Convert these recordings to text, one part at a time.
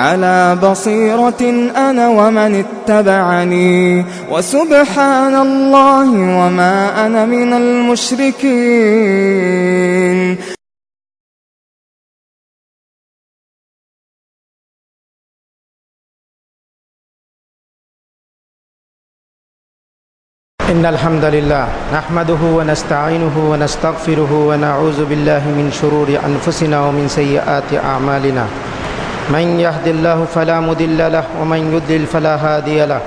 على بصيرة أنا ومن اتبعني. وسبحان الله وما أنا من المشركين. إن الحمد لله نحمده ونستعينه ونستغفره ونعوذ بالله من شرور أنفسنا ومن سيئات أعمالنا. من يهد الله فلا مضل له ومن يضلل فلا هادي له.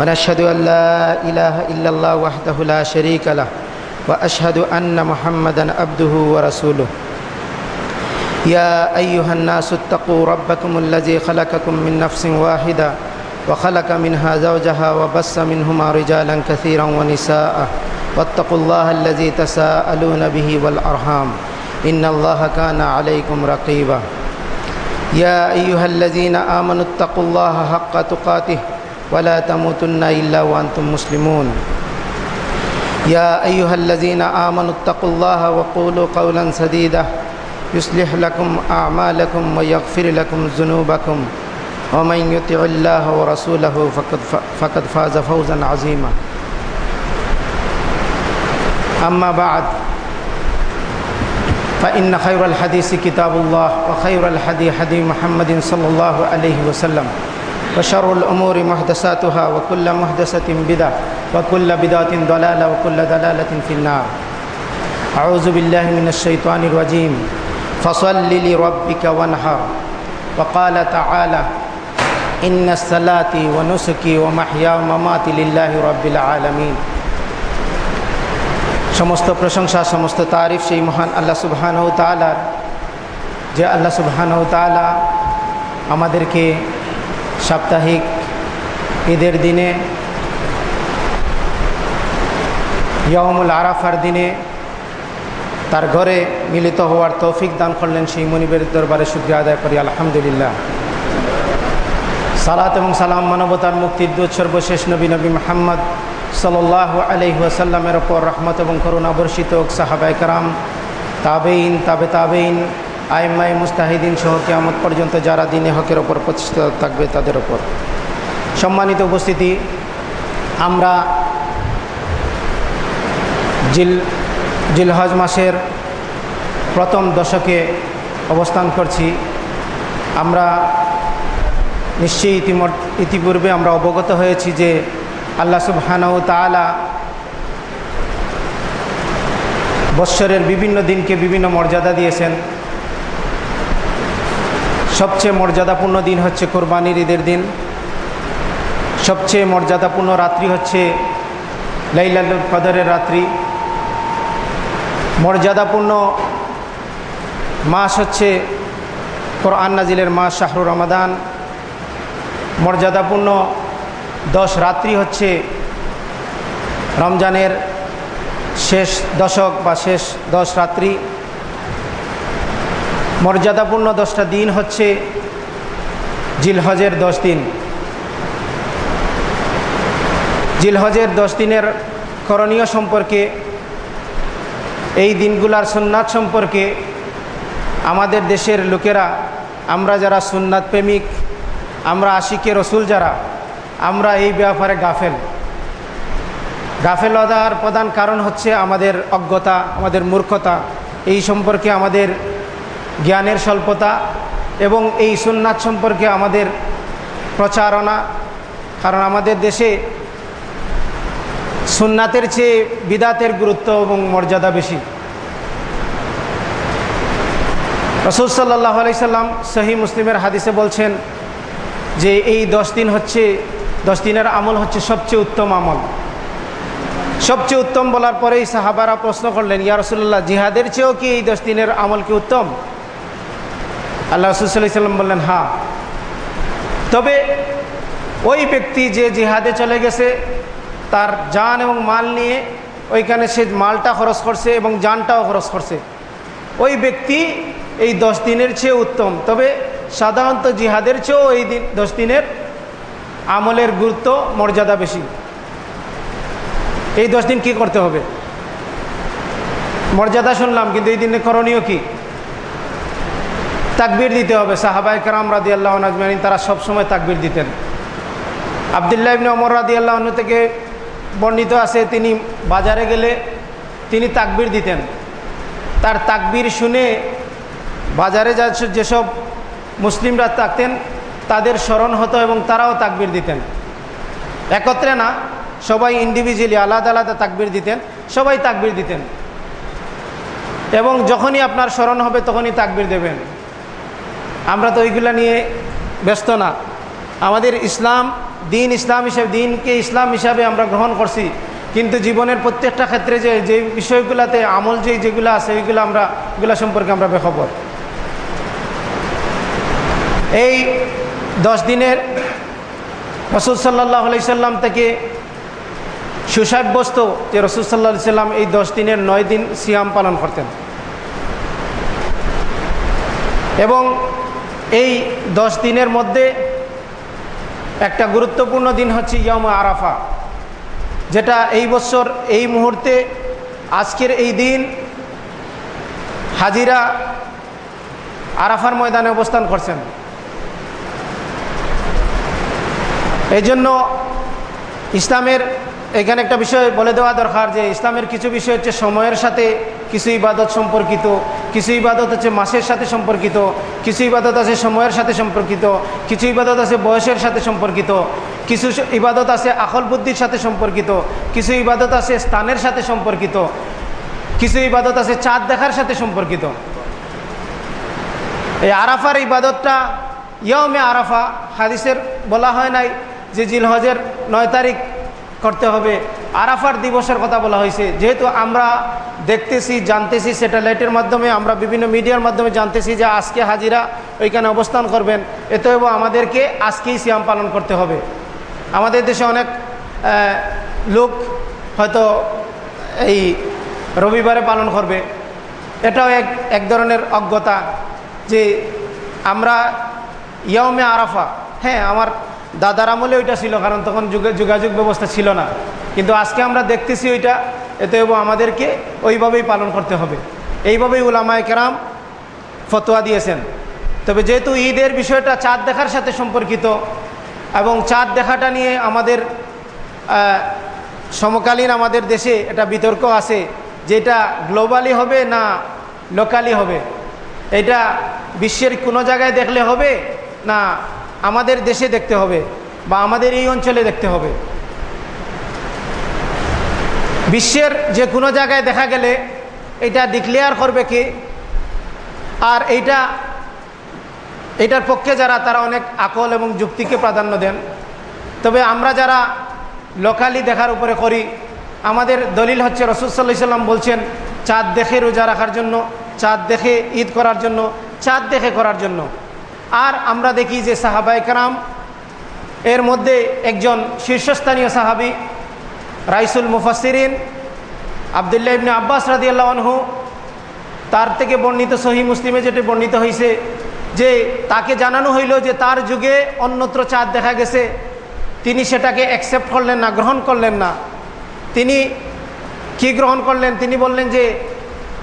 ونشهد أن لا إله إلا الله وحده لا شريك له وأشهد أن محمدا عبده ورسوله. يا أيها الناس اتقوا ربكم الذي خلقكم من نفس واحدة وخلق منها زوجها وبس منهما رجالا كثيرا ونساء واتقوا الله الذي تساءلون به والأرحام. إن الله كان عليكم رقيبا. يا أيها الذين آمنوا اتقوا الله حق تقاته ولا تموتن إلا وأنتم مسلمون. يا أيها الذين آمنوا اتقوا الله وقولوا قولا سديدا. يصلح لكم أعمالكم ويغفر لكم ذنوبكم. ومن يطع الله ورسوله فقد فقد فاز فوزا عظيما. أما بعد فإن خير الحديث كتاب الله وخير الحديث حديث محمد صلى الله عليه وسلم وشر الأمور محدثاتها وكل محدثة بدعة وكل بدعة ضلالة وكل ضلالة في النار. أعوذ بالله من الشيطان الرجيم. فصل لربك وانحر. وقال تعالى إن الصلاة ونسكي ومحيا ومماتي لله رب العالمين. সমস্ত প্রশংসা, সমস্ত তারিফ সেই মহান আল্লাহ সুবহানহ তালার যে আল্লাহ সুবহানহ তালা আমাদেরকে সাপ্তাহিক ঈদের দিনে ইয়মুল আরাফার দিনে তার ঘরে মিলিত হওয়ার তৌফিক দান করলেন সেই মনিবের দরবারে শুক্রিয়া আদায় করি, আলহামদুলিল্লাহ। সালাত এবং সালাম মানবতার মুক্তির দূত সর্বশেষ নবী নবী মোহাম্মদ সাল্লাহ আলহিহাসাল্লামের ওপর রহমত এবং করুণা বর্ষিত সাহাবাই কারাম তাবেইন তাবে তাবেইন আইমাই মুস্তাহিদিন সহ কেয়ামত পর্যন্ত যারা দিনে হকের ওপর প্রতিষ্ঠিত থাকবে তাদের ওপর সম্মানিত উপস্থিতি, আমরা জিল, জিলহজ মাসের প্রথম দশকে অবস্থান করছি। আমরা নিশ্চয়ই ইতিমর ইতিপূর্বে আমরা অবগত হয়েছি যে আল্লাহ সুবহানাউ তালা বৎসরের বিভিন্ন দিনকে বিভিন্ন মর্যাদা দিয়েছেন। সবচেয়ে মর্যাদাপূর্ণ দিন হচ্ছে কোরবানির ঈদের দিন। সবচেয়ে মর্যাদাপূর্ণ রাত্রি হচ্ছে লাইলাল কদরের রাত্রি। মর্যাদাপূর্ণ মাস হচ্ছে কোরআন নাজিলের মাস শাহরুর রমাদান। মর্যাদাপূর্ণ দশ রাত্রি হচ্ছে রমজানের শেষ দশক বা শেষ দশ রাত্রি। মর্যাদাপূর্ণ দশটা দিন হচ্ছে জিলহজের দশ দিন। জিলহজের দশ দিনের করণীয় সম্পর্কে, এই দিনগুলার সুন্নাত সম্পর্কে আমাদের দেশের লোকেরা, আমরা যারা সুন্নাত প্রেমিক, আমরা আশিকে রসুল যারা আমরা এই ব্যাপারে গাফেল। গাফেলতার প্রধান কারণ হচ্ছে আমাদের অজ্ঞতা, আমাদের মূর্খতা। এই সম্পর্কে আমাদের জ্ঞানের স্বল্পতা এবং এই সুন্নাত সম্পর্কে আমাদের প্রচারণা। কারণ আমাদের দেশে সুন্নাতের চেয়ে বিদাতের গুরুত্ব এবং মর্যাদা বেশি। রসুল সাল্লাহ আলাইসাল্লাম সহি মুসলিমের হাদিসে বলছেন যে এই দশ দিন হচ্ছে দশ দিনের আমল হচ্ছে সবচেয়ে উত্তম আমল। সবচেয়ে উত্তম বলার পরেই সাহাবারা প্রশ্ন করলেন, ইয়া রসুল্লাহ জিহাদের চেয়েও কি এই দশ দিনের আমল কি উত্তম? আল্লাহ রসুল্লাহ সাল্লাম বললেন হ্যাঁ। তবে ওই ব্যক্তি যে জিহাদে চলে গেছে, তার জান এবং মাল নিয়ে ওইখানে সে মালটা খরচ করছে এবং যানটাও খরচ করছে। ওই ব্যক্তি এই দশ দিনের চেয়ে উত্তম। তবে সাধারণত জিহাদের চেয়েও এই দিন, দশ দিনের আমলের গুরুত্ব, মর্যাদা বেশি। এই দশ দিন কি করতে হবে? মর্যাদা শুনলাম, কিন্তু এই দিনে করণীয় কি? তাকবির দিতে হবে। সাহাবাই কারাম রাদি আল্লাহ আজমাইন, তারা সবসময় তাকবির দিতেন। আবদুল্লাহ ইবনে অমর রাদি আল্লাহ থেকে বর্ণিত আছে, তিনি বাজারে গেলে তিনি তাকবির দিতেন। তার তাকবির শুনে বাজারে যা যেসব মুসলিমরা থাকতেন তাদের স্মরণ হতো এবং তারাও তাকবির দিতেন। একত্রে না, সবাই ইন্ডিভিজুয়ালি আলাদা আলাদা তাকবির দিতেন, সবাই তাকবির দিতেন। এবং যখনই আপনার স্মরণ হবে তখনই তাকবির দেবেন। আমরা তো ওইগুলা নিয়ে ব্যস্ত না। আমাদের ইসলাম, দিন ইসলাম হিসেবে, দিনকে ইসলাম হিসাবে আমরা গ্রহণ করছি। কিন্তু জীবনের প্রত্যেকটা ক্ষেত্রে যে যে বিষয়গুলোতে আমল যে যেগুলো আছে, ওইগুলো আমরা এগুলো সম্পর্কে আমরা বেখবর। এই দশ দিনের রসুল সাল্লাহ সাল্লাম থেকে সুসাব্যস্ত যে রসুল সাল্লাহ সাল্লাম এই দশ দিনের নয় দিন সিয়াম পালন করতেন। এবং এই দশ দিনের মধ্যে একটা গুরুত্বপূর্ণ দিন হচ্ছে ইয়ম আরাফা, যেটা এই বছর এই মুহূর্তে আজকের এই দিন হাজিরা আরাফার ময়দানে অবস্থান করছেন। এই জন্য ইসলামের এখানে একটা বিষয় বলে দেওয়া দরকার যে ইসলামের কিছু বিষয় হচ্ছে সময়ের সাথে, কিছু ইবাদত সম্পর্কিত, কিছু ইবাদত হচ্ছে মাসের সাথে সম্পর্কিত, কিছু ইবাদত আছে সময়ের সাথে সম্পর্কিত, কিছু ইবাদত আছে বয়সের সাথে সম্পর্কিত, কিছু ইবাদত আছে আকল বুদ্ধির সাথে সম্পর্কিত, কিছু ইবাদত আছে স্থানের সাথে সম্পর্কিত, কিছু ইবাদত আছে চাঁদ দেখার সাথে সম্পর্কিত। এই আরাফার ইবাদতটা ইয়মে আরাফা, হাদিসের বলা হয় নাই যে জিলহজের নয় তারিখ করতে হবে। আরাফার দিবসের কথা বলা হয়েছে। যেহেতু আমরা দেখতেছি, জানতেছি স্যাটেলাইটের মাধ্যমে, আমরা বিভিন্ন মিডিয়ার মাধ্যমে জানতেছি যে আজকে হাজিরা ওইখানে অবস্থান করবেন। এতএব আমাদেরকে আজকেই সিয়াম পালন করতে হবে। আমাদের দেশে অনেক লোক হয়তো এই রবিবারে পালন করবে। এটাও এক এক ধরনের অজ্ঞতা যে আমরা ইয়মে আরাফা হ্যাঁ আমার দাদার আমলে ওইটা ছিল, কারণ তখন যুগে যোগাযোগ ব্যবস্থা ছিল না। কিন্তু আজকে আমরা দেখতেছি ওইটা, এতে আমাদেরকে ওইভাবেই পালন করতে হবে। এইভাবেই উলামায় কেরাম ফতোয়া দিয়েছেন। তবে যেহেতু ঈদের বিষয়টা চাঁদ দেখার সাথে সম্পর্কিত, এবং চাঁদ দেখাটা নিয়ে আমাদের সমকালীন আমাদের দেশে এটা বিতর্ক আছে, যেটা গ্লোবালি হবে না লোকালি হবে। এটা বিশ্বের কোনো জায়গায় দেখলে হবে না আমাদের দেশে দেখতে হবে বা আমাদের এই অঞ্চলে দেখতে হবে। বিশ্বের যে কোনো জায়গায় দেখা গেলে এটা ডিক্লেয়ার করবে কি? আর এইটা, এটার পক্ষে যারা, তারা অনেক আকল এবং যুক্তিকে প্রাধান্য দেন। তবে আমরা যারা লোকালি দেখার উপরে করি, আমাদের দলিল হচ্ছে রসুলসাল্লাহ সাল্লাম বলছেন, চাঁদ দেখে রোজা রাখার জন্য, চাঁদ দেখে ঈদ করার জন্য, চাঁদ দেখে করার জন্য। আর আমরা দেখি যে সাহাবাই কারাম এর মধ্যে একজন শীর্ষস্থানীয় সাহাবি, রাইসুল মুফাসিরিন আবদুল্লাহ ইবনে আব্বাস রাদি তার থেকে বর্ণিত সহি মুসলিমে যেটি বর্ণিত হয়েছে যে তাকে জানানো হইল যে তার যুগে অন্যত্র চাঁদ দেখা গেছে, তিনি সেটাকে অ্যাকসেপ্ট করলেন না, গ্রহণ করলেন না। তিনি কি গ্রহণ করলেন? তিনি বললেন যে,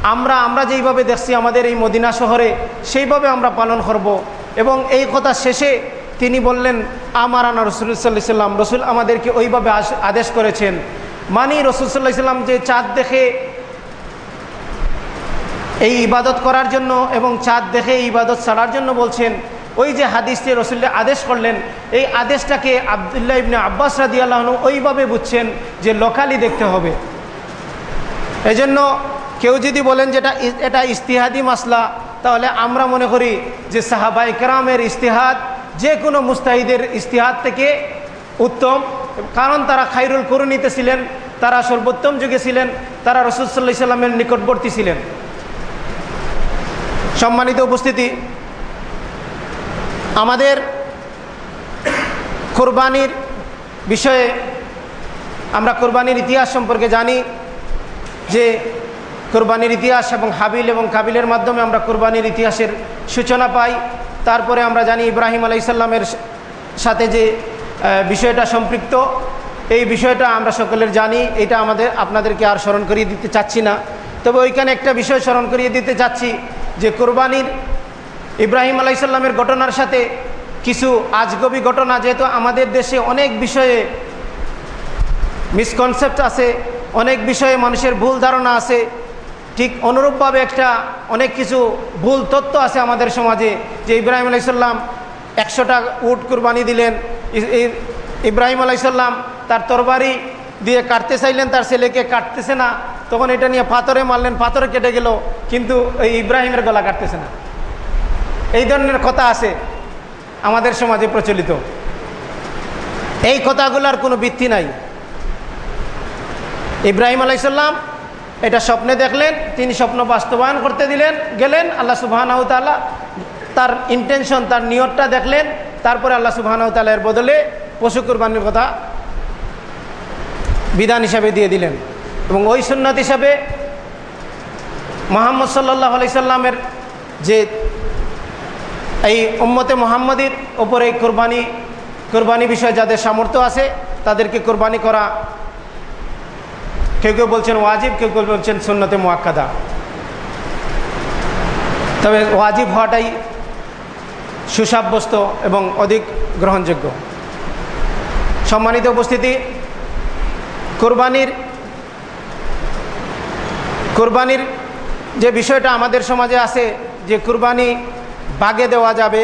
আমরা আমরা যেইভাবে দেখছি আমাদের এই মদিনা শহরে, সেইভাবে আমরা পালন করব। এবং এই কথা শেষে তিনি বললেন, আমার আনা রসুল্লাহ সাল্লাম, রসুল আমাদেরকে ওইভাবে আদেশ করেছেন। মানি রসুলসাল্লাহ সাল্লাম যে চাঁদ দেখে এই ইবাদত করার জন্য এবং চাঁদ দেখে ইবাদত ছাড়ার জন্য বলছেন, ওই যে হাদিসটি রসুল্লাহ আদেশ করলেন, এই আদেশটাকে আবদুল্লাহ ইবনে আব্বাস রাদি আল্লাহন ওইভাবে বুঝছেন যে লোকালি দেখতে হবে। এজন্য কেউ যদি বলেন যেটা এটা ইস্তিহাদি মাসলা তাহলে আমরা মনে করি যে সাহাবাই কেরামের ইস্তিহাদ যে কোনো মুস্তাহিদের ইস্তিহাদ থেকে উত্তম। কারণ তারা খাইরুল করুনিতে ছিলেন, তারা সর্বোত্তম যুগে ছিলেন, তারা রসুলসাল্লাহ সাল্লামের নিকটবর্তী ছিলেন। সম্মানিত উপস্থিতি, আমাদের কোরবানির বিষয়ে আমরা কোরবানির ইতিহাস সম্পর্কে জানি যে কোরবানির ইতিহাস এবং হাবিল এবং কাবিলের মাধ্যমে আমরা কোরবানির ইতিহাসের সূচনা পাই। তারপরে আমরা জানি ইব্রাহিম আলাইসাল্লামের সাথে যে বিষয়টা সম্পৃক্ত, এই বিষয়টা আমরা সকলের জানি। এটা আমাদের, আপনাদেরকে আর স্মরণ করিয়ে দিতে চাচ্ছি না। তবে ওইখানে একটা বিষয় স্মরণ করিয়ে দিতে চাচ্ছি যে, কোরবানির ইব্রাহিম আলাইসাল্লামের ঘটনার সাথে কিছু আজগবি ঘটনা। যেহেতু আমাদের দেশে অনেক বিষয়ে মিসকনসেপ্ট আছে, অনেক বিষয়ে মানুষের ভুল ধারণা আছে ঠিক অনুরূপভাবে একটা অনেক কিছু ভুল তথ্য আছে আমাদের সমাজে যে ইব্রাহিম আলাইসাল্লাম একশোটা উট কুরবানি দিলেন। ইব্রাহিম আলাইসাল্লাম তার তরবারি দিয়ে কাটতে চাইলেন, তার ছেলেকে কাটতেছে না। তখন এটা নিয়ে পাথরে মারলেন পাথরে কেটে গেল, কিন্তু এই ইব্রাহিমের গলা কাটতেছে না। এই ধরনের কথা আছে আমাদের সমাজে প্রচলিত। এই কথাগুলোর কোনো ভিত্তি নাই। ইব্রাহিম আলাইসাল্লাম এটা স্বপ্নে দেখলেন, তিনি স্বপ্ন বাস্তবায়ন করতে দিলেন, গেলেন, আল্লাহ সুবাহানাউতাল্লাহ তার ইন্টেনশন তার নিয়তটা দেখলেন, তারপরে আল্লাহ সুবাহানাউতাল্লাহ বদলে পশু কুরবানির কথা বিধান হিসাবে দিয়ে দিলেন। এবং ওই সুন্নত হিসাবে মোহাম্মদ সাল্লাহ আলি সাল্লামের যে এই উম্মতে মোহাম্মদীর ওপরে এই কোরবানি কোরবানি বিষয়ে যাদের সামর্থ্য আছে, তাদেরকে কোরবানি করা কেউ কেউ বলছেন ওয়াজিব, কেউ কেউ বলছেন সুন্নতে মোয়াক্কাদা তবে ওয়াজিব হওয়াটাই সুসাব্যস্ত এবং অধিক গ্রহণযোগ্য। সম্মানিত উপস্থিতি, কোরবানির কোরবানির যে বিষয়টা আমাদের সমাজে আছে, যে কোরবানি বাগে দেওয়া যাবে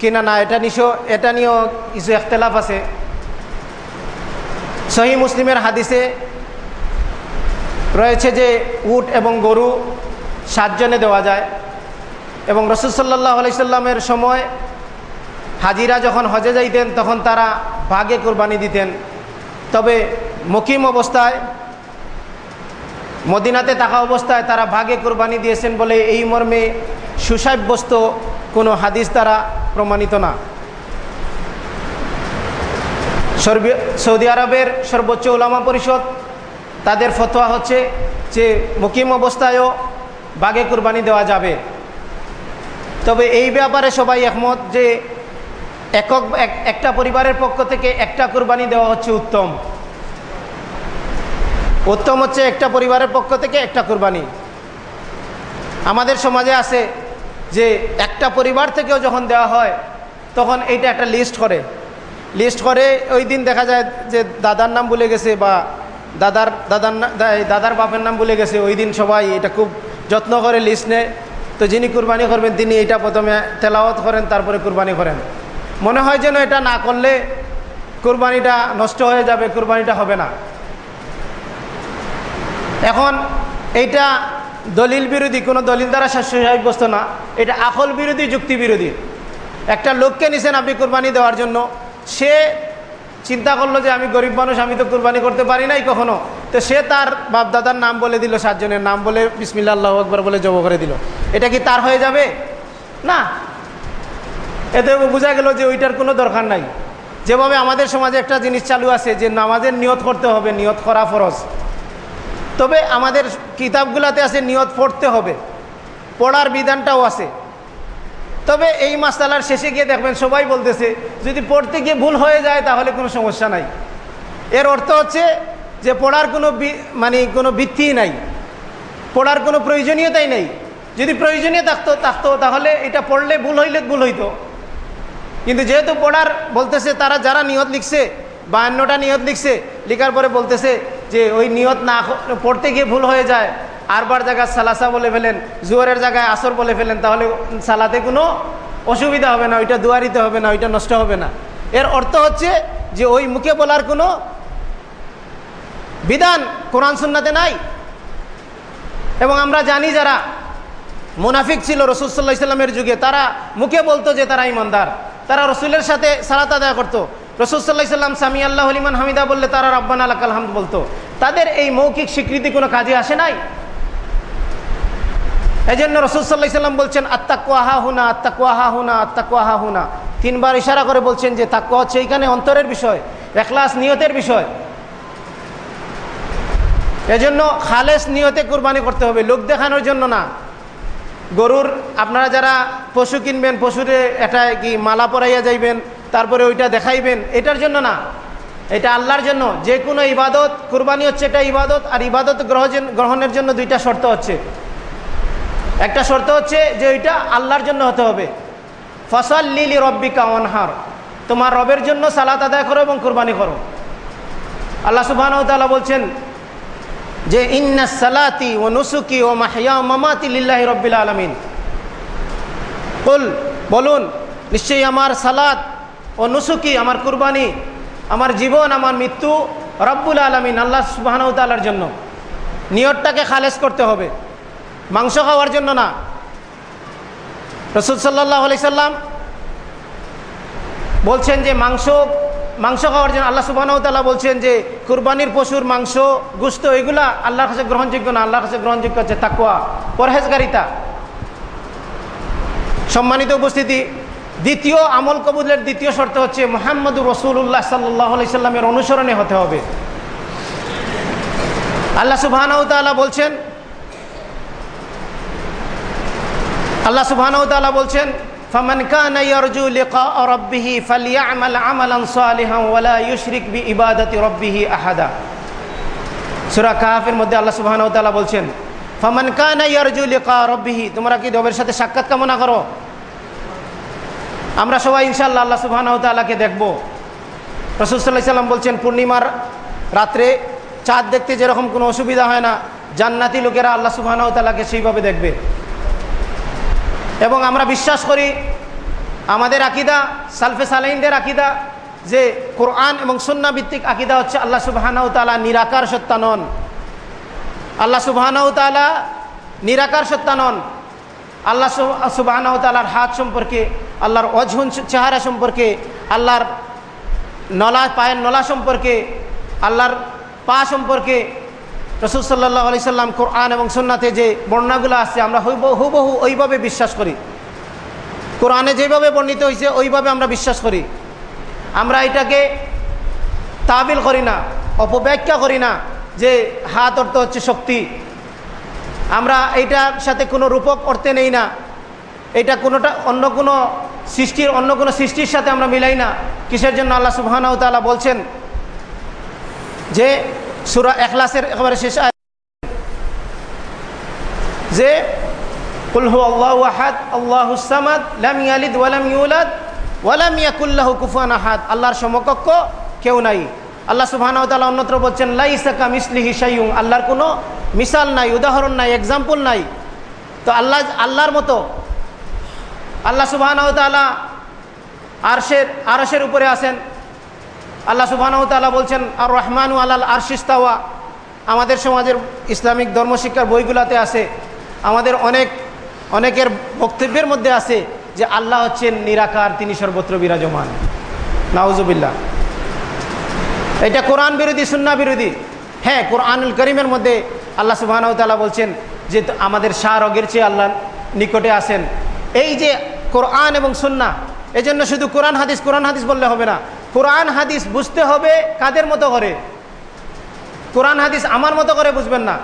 কিনা না, এটা নিশো, এটা নিয়েও কিছু এখতলাফ আছে। সহি মুসলিমের হাদিসে রয়েছে যে উট এবং গরু সাতজনে দেওয়া যায় এবং রসুলসাল্লাহ আলাইসাল্লামের সময় হাজিরা যখন হজে যাইতেন, তখন তারা ভাগে কোরবানি দিতেন। তবে মকিম অবস্থায়, মদিনাতে থাকা অবস্থায় তারা ভাগে কোরবানি দিয়েছেন বলে এই মর্মে সুসাব্যস্ত কোনো হাদিস তারা প্রমাণিত না। সৌদি আরবের সর্বোচ্চ ওলামা পরিষদ তাদের ফতোয়া হচ্ছে যে মুকিম অবস্থায়ও বাঘে কুরবানি দেওয়া যাবে। তবে এই ব্যাপারে সবাই একমত যে একক একটা পরিবারের পক্ষ থেকে একটা কুরবানি দেওয়া হচ্ছে উত্তম। উত্তম হচ্ছে একটা পরিবারের পক্ষ থেকে একটা কুরবানি। আমাদের সমাজে আছে যে একটা পরিবার থেকেও যখন দেওয়া হয়, তখন এইটা একটা লিস্ট করে। লিস্ট করে ওই দিন দেখা যায় যে দাদার নাম ভুলে গেছে বা দাদার দাদার নাম দাদার বাপের নাম বলে গেছে, ওই দিন সবাই এটা খুব যত্ন করে লিস্ট নেয়। তো যিনি কুরবানি করবেন, তিনি এটা প্রথমে তেলাওয়াত করেন, তারপরে কুরবানি করেন। মনে হয় যেন এটা না করলে কুরবানিটা নষ্ট হয়ে যাবে, কুরবানিটা হবে না। এখন এইটা দলিল বিরোধী, কোনো দলিল দ্বারা সাব্যস্ত না, এটা আখল বিরোধী, যুক্তি বিরোধী। একটা লোককে নিছেন আপনি কোরবানি দেওয়ার জন্য, সে চিন্তা করল যে আমি গরিব মানুষ, আমি তো কুরবানি করতে পারি নাই কখনো। তো সে তার বাপদাদার নাম বলে দিল, সাতজনের নাম বলে বিসমিল্লা আল্লাহ বলে জব করে দিল। এটা কি তার হয়ে যাবে? না। এতে বোঝা গেল যে ওইটার কোনো দরকার নাই। যেভাবে আমাদের সমাজে একটা জিনিস চালু আছে যে নামাজের নিয়ত করতে হবে, নিয়ত করা ফরজ। তবে আমাদের কিতাবগুলাতে আছে নিয়ত পড়তে হবে। পড়ার বিধানটাও আছে। তবে এই মাসালার শেষে গিয়ে দেখবেন সবাই বলতেছে, যদি পড়তে গিয়ে ভুল হয়ে যায় তাহলে কোনো সমস্যা নাই। এর অর্থ হচ্ছে যে পড়ার কোনো মানে কোনো ভিত্তি নাই, পড়ার কোনো প্রয়োজনীয়তাই নেই। যদি প্রয়োজনীয় থাকতো থাকতো, তাহলে এটা পড়লে ভুল হইলে ভুল হইতো। কিন্তু যেহেতু পড়ার বলতেছে, তারা যারা নিয়ত লিখছে, বায়ান্নটা নিয়ত লিখছে, লিখার পরে বলতেছে যে ওই নিয়ত না পড়তে গিয়ে ভুল হয়ে যায় আরবার জায়গায় সালাসা বলে ফেলেন, জুয়ারের জায়গায় আসর বলে ফেলেন, তাহলে সালাতে কোনো অসুবিধা হবে না, ওইটা দুয়ারিতে হবে না, ওইটা নষ্ট হবে না। এর অর্থ হচ্ছে যে ওই মুখে বলার কোনো বিধান কোরআন সুন্নাতে নাই। এবং আমরা জানি যারা মুনাফিক ছিল রসুল সাল্লাহ ইসলামের যুগে, তারা মুখে বলতো যে তারা ইমানদার। তারা রসুলের সাথে সালাত আদায় করতো। রসুল সাল্লাহ সাল্লাম সামি আল্লাহ হলিমান হামিদা বললে, তারা রব্বান আল্লাহ আলহামদ বলতো। তাদের এই মৌখিক স্বীকৃতি কোনো কাজে আসে নাই? এই জন্য রসুলসাল্লাহ সাল্লাম বলছেন আত্মাকুয়াহা হুনা আত্মাকুয়াহা হুনা আত্মাকুয়াহা হুনা। তিনবার ইশারা করে বলছেন যে তাকুয়া হচ্ছে এইখানে অন্তরের বিষয়, এখলাস নিয়তের বিষয়। এজন্য খালেস নিয়তে কুরবানি করতে হবে, লোক দেখানোর জন্য না। গরুর, আপনারা যারা পশু কিনবেন, পশুরে এটা কি মালা পরাইয়া যাইবেন, তারপরে ওইটা দেখাইবেন, এটার জন্য না। এটা আল্লাহর জন্য। যে কোনো ইবাদত, কুরবানি হচ্ছে এটা ইবাদত, আর ইবাদত গ্রহণ- গ্রহণের জন্য দুইটা শর্ত হচ্ছে। একটা শর্ত হচ্ছে যে ওইটা আল্লাহর জন্য হতে হবে। ফসল লিলি রব্বিকা অনহার তোমার রবের জন্য সালাত আদায় করো এবং কুরবানি করো। আল্লাহ সুবহান তাআলা বলছেন যে, ইন্না সালাতি ও নুসুকি ও মাহিয়া মামাতি লিল্লাহি রব্বিল আলমিন। কুল, বলুন, নিশ্চয়ই আমার সালাত ও নুসুকি, আমার কুরবানি, আমার জীবন, আমার মৃত্যু রব্বুল আলমিন আল্লাহ সুবাহানউ তালার জন্য। নিয়তটাকে খালেজ করতে হবে। মাংস খাওয়ার জন্য না। রসুল সাল্লাহ আলি সাল্লাম বলছেন যে মাংস মাংস খাওয়ার জন্য আল্লাহ সুবাহ তাল্লাহ বলছেন যে কুরবানির পশুর মাংস, গুস্ত, এগুলা আল্লাহর কাছে গ্রহণযোগ্য না, আল্লাহর কাছে গ্রহণযোগ্য হচ্ছে তাকুয়া পরহেজগারিতা। সম্মানিত উপস্থিতি, দ্বিতীয় আমল কবুলের দ্বিতীয় শর্ত হচ্ছে মোহাম্মদুর রসুল্লাহ সাল্লাহ সাল্লামের অনুসরণে হতে হবে। আল্লাহ সুবাহ বলছেন আল্লাহ সুবহানাহু ওয়া তাআলা বলছেন, ফামান কানা ইয়ারজু লিকা রাব্বিহি ফালইআমাল আমালান সালিহান ওয়া লা ইউশরিক বিইবাদাতি রাব্বিহি আহাদা। সূরা কাহফের মধ্যে আল্লাহ সুবহানাহু ওয়া তাআলা বলছেন, ফামান কানা ইয়ারজু লিকা রাব্বিহি তোমরা কি রবের সাথে সাক্ষাৎ কামনা করো? আমরা সবাই ইনশাআল্লাহ আল্লাহ সুবহানাহু ওয়া তাআলাকে দেখব। রাসূল সাল্লাল্লাহু আলাইহি সাল্লাম বলছেন, পূর্ণিমার রাত্রে চাঁদ দেখতে যেরকম কোনো অসুবিধা হয় না, জান্নাতি লোকেরা আল্লাহ সুবহানাহু ওয়া তাআলাকে সেইভাবে দেখবে। এবং আমরা বিশ্বাস করি আমাদের আকিদা, সালফে সালাইনদের আকিদা, যে কোরআন এবং সুন্না ভিত্তিক আকিদা হচ্ছে আল্লাহ সুবাহানাউ তালা নিরাকার সত্তা নন। আল্লাহ সুবাহানাউ তালা নিরাকার সত্তা নন। আল্লাহ সুবাহানাউ তালার হাত সম্পর্কে, আল্লাহর অঝুন চেহারা সম্পর্কে, আল্লাহর নলা পায়ের নলা সম্পর্কে, আল্লাহর পা সম্পর্কে রসুল সাল্লাহ আলি সাল্লাম কোরআন এবং সুন্নাতে যে বর্ণাগুলো আসছে আমরা হুবহু ওইভাবে বিশ্বাস করি। কোরআনে যেভাবে বর্ণিত হয়েছে ওইভাবে আমরা বিশ্বাস করি। আমরা এটাকে তাবিল করি না, অপব্যাখ্যা করি না যে হাত অর্থ হচ্ছে শক্তি। আমরা এইটার সাথে কোনো রূপক অর্থে নেই না। এটা কোনোটা অন্য কোনো সৃষ্টির, অন্য কোনো সৃষ্টির সাথে আমরা মিলাই না। কিসের জন্য আল্লাহ সুবাহানাউ তালা বলছেন যে সুরা এখলাসের একেবারে শেষ যে আহাদ আল্লাহর সমকক্ষ কেউ নাই। আল্লাহ সুবহানাহু অন্যত্র বলছেন আল্লাহর কোনো মিসাল নাই, উদাহরণ নাই এক্সাম্পল নাই। তো আল্লাহ, আল্লাহর মতো আল্লাহ সুবহানাহু ওয়া আরশের আরশের উপরে আছেন। আল্লাহ সুবহানাহু ওয়া বলছেন আর রহমানু আলাল আরশিস্তাওয়া আমাদের সমাজের ইসলামিক ধর্মশিক্ষার বইগুলাতে আছে। আমাদের অনেক, অনেকের বক্তব্যের মধ্যে আছে যে আল্লাহ হচ্ছেন নিরাকার, তিনি সর্বত্র বিরাজমান। নাউজুবিল্লাহ এটা কোরআন বিরোধী সুন্না বিরোধী। হ্যাঁ কোরআনুল করিমের মধ্যে আল্লাহ সুবাহানাউ তালা বলছেন যে আমাদের শাহ রগের চেয়ে আল্লাহ নিকটে আসেন এই যে কোরআন এবং সুন্না এই জন্য শুধু কোরআন হাদিস কোরআন হাদিস বললে হবে না। কোরআন, হাদিস বুঝতে হবে কাদের মতো করে? কোরআন, হাদিস আমার মতো করে বুঝবেন না।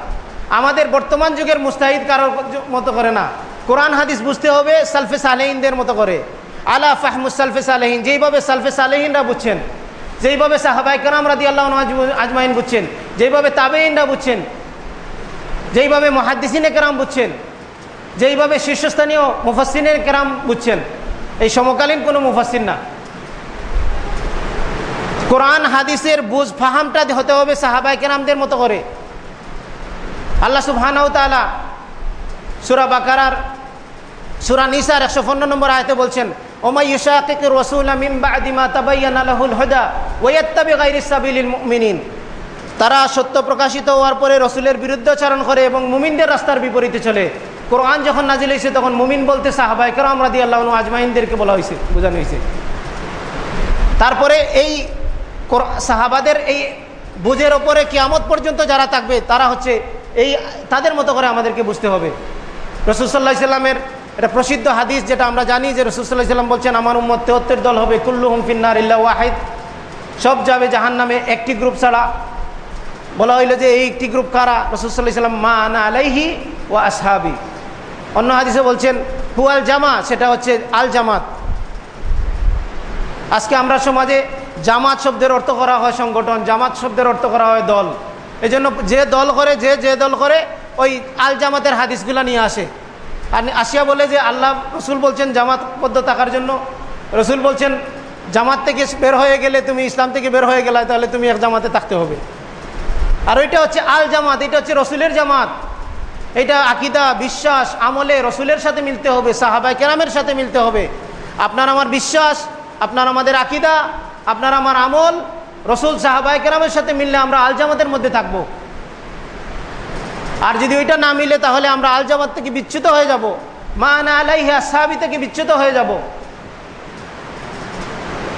আমাদের বর্তমান যুগের মুস্তাহিদ কারোর মতো করে না। কোরআন, হাদিস বুঝতে হবে সালফে সালেহিনদের মতো করে। আলা ফাহমুদ সালফে সালেহিন, যেইভাবে সালফে সালেহিনরা বুঝছেন, যেইভাবে সাহাবাই কারাম রাদি আল্লাহ আজমাইন বুঝছেন, যেইভাবে তাবেইনরা বুঝছেন, যেইভাবে মহাদ্দিসিনে কেরাম বুঝছেন, যেইভাবে শীর্ষস্থানীয় মুফাসিনের কেরাম বুঝছেন, এই সমকালীন কোনো মুফাসিন না। কোরআন, হাদিসের বুঝ ফাহামটা হতে হবে সাহাবাই কেরামদের মতো করে। আল্লাহ সুবহানাউ তাআলা সূরা বাকারার, সূরা নিসার 115 নম্বর আয়াতে বলছেন মা তারা সত্য প্রকাশিত হওয়ার পরে রসুলের বিরুদ্ধাচরণ করে এবং মুমিনদের রাস্তার বিপরীতে চলে। কোরআন যখন নাজিল হয়েছে, তখন মুমিন বলতে সাহাবাই কেরাম রাদি আল্লাহ আজমাইনদেরকে বলা হয়েছে, বোঝানো হয়েছে। তারপরে এই সাহাবাদের এই বুঝের ওপরে কিয়ামত পর্যন্ত যারা থাকবে, তারা হচ্ছে এই, তাদের মতো করে আমাদেরকে বুঝতে হবে। রসুলসাল্লাহ সাল্লামের এটা প্রসিদ্ধ হাদিস যেটা আমরা জানি যে রসুলসাল্লাহ সাল্লাম বলছেন, আমার উম্মত তেহত্তর দল হবে কুল্লু হুম ফিন্নার ইল্লা ওয়াহিদ। সব যাবে জাহান নামে একটি গ্রুপ ছাড়া। বলা হইল যে এই একটি গ্রুপ কারা? রসুল্লাহ সাল্লাম, মা আনা আলাইহি ও আসহাবি। অন্য হাদিসে বলছেন, হুয়াল জামা, সেটা হচ্ছে আল জামাত। আজকে আমরা সমাজে জামাত শব্দের অর্থ করা হয় সংগঠন, জামাত শব্দের অর্থ করা হয় দল। এই জন্য যে দল করে, যে যে দল করে, ওই আল জামাতের হাদিসগুলো নিয়ে আসে। আর আসিয়া বলে যে, আল্লাহ, রসুল বলছেন জামাতবদ্ধ থাকার জন্য। রসুল বলছেন, জামাত থেকে বের হয়ে গেলে তুমি ইসলাম থেকে বের হয়ে গেলে তাহলে তুমি এক জামাতে থাকতে হবে। আর ওইটা হচ্ছে আল জামাত এটা হচ্ছে রসুলের জামাত। এটা আকিদা, বিশ্বাস, আমলে রসুলের সাথে মিলতে হবে সাহাবাই কেরামের সাথে মিলতে হবে। আপনার আমার বিশ্বাস, আপনার আমাদের আকিদা আপনার আমার আমল, রসুল সাহাবাই কেরামের সাথে মিললে আমরা আল জামাতের মধ্যে থাকব। আর যদি ওইটা না মিলে তাহলে আমরা আল জামাত থেকে বিচ্যুত হয়ে যাব। মা না আলাইহা সাহাবি থেকে বিচ্যুত হয়ে যাব।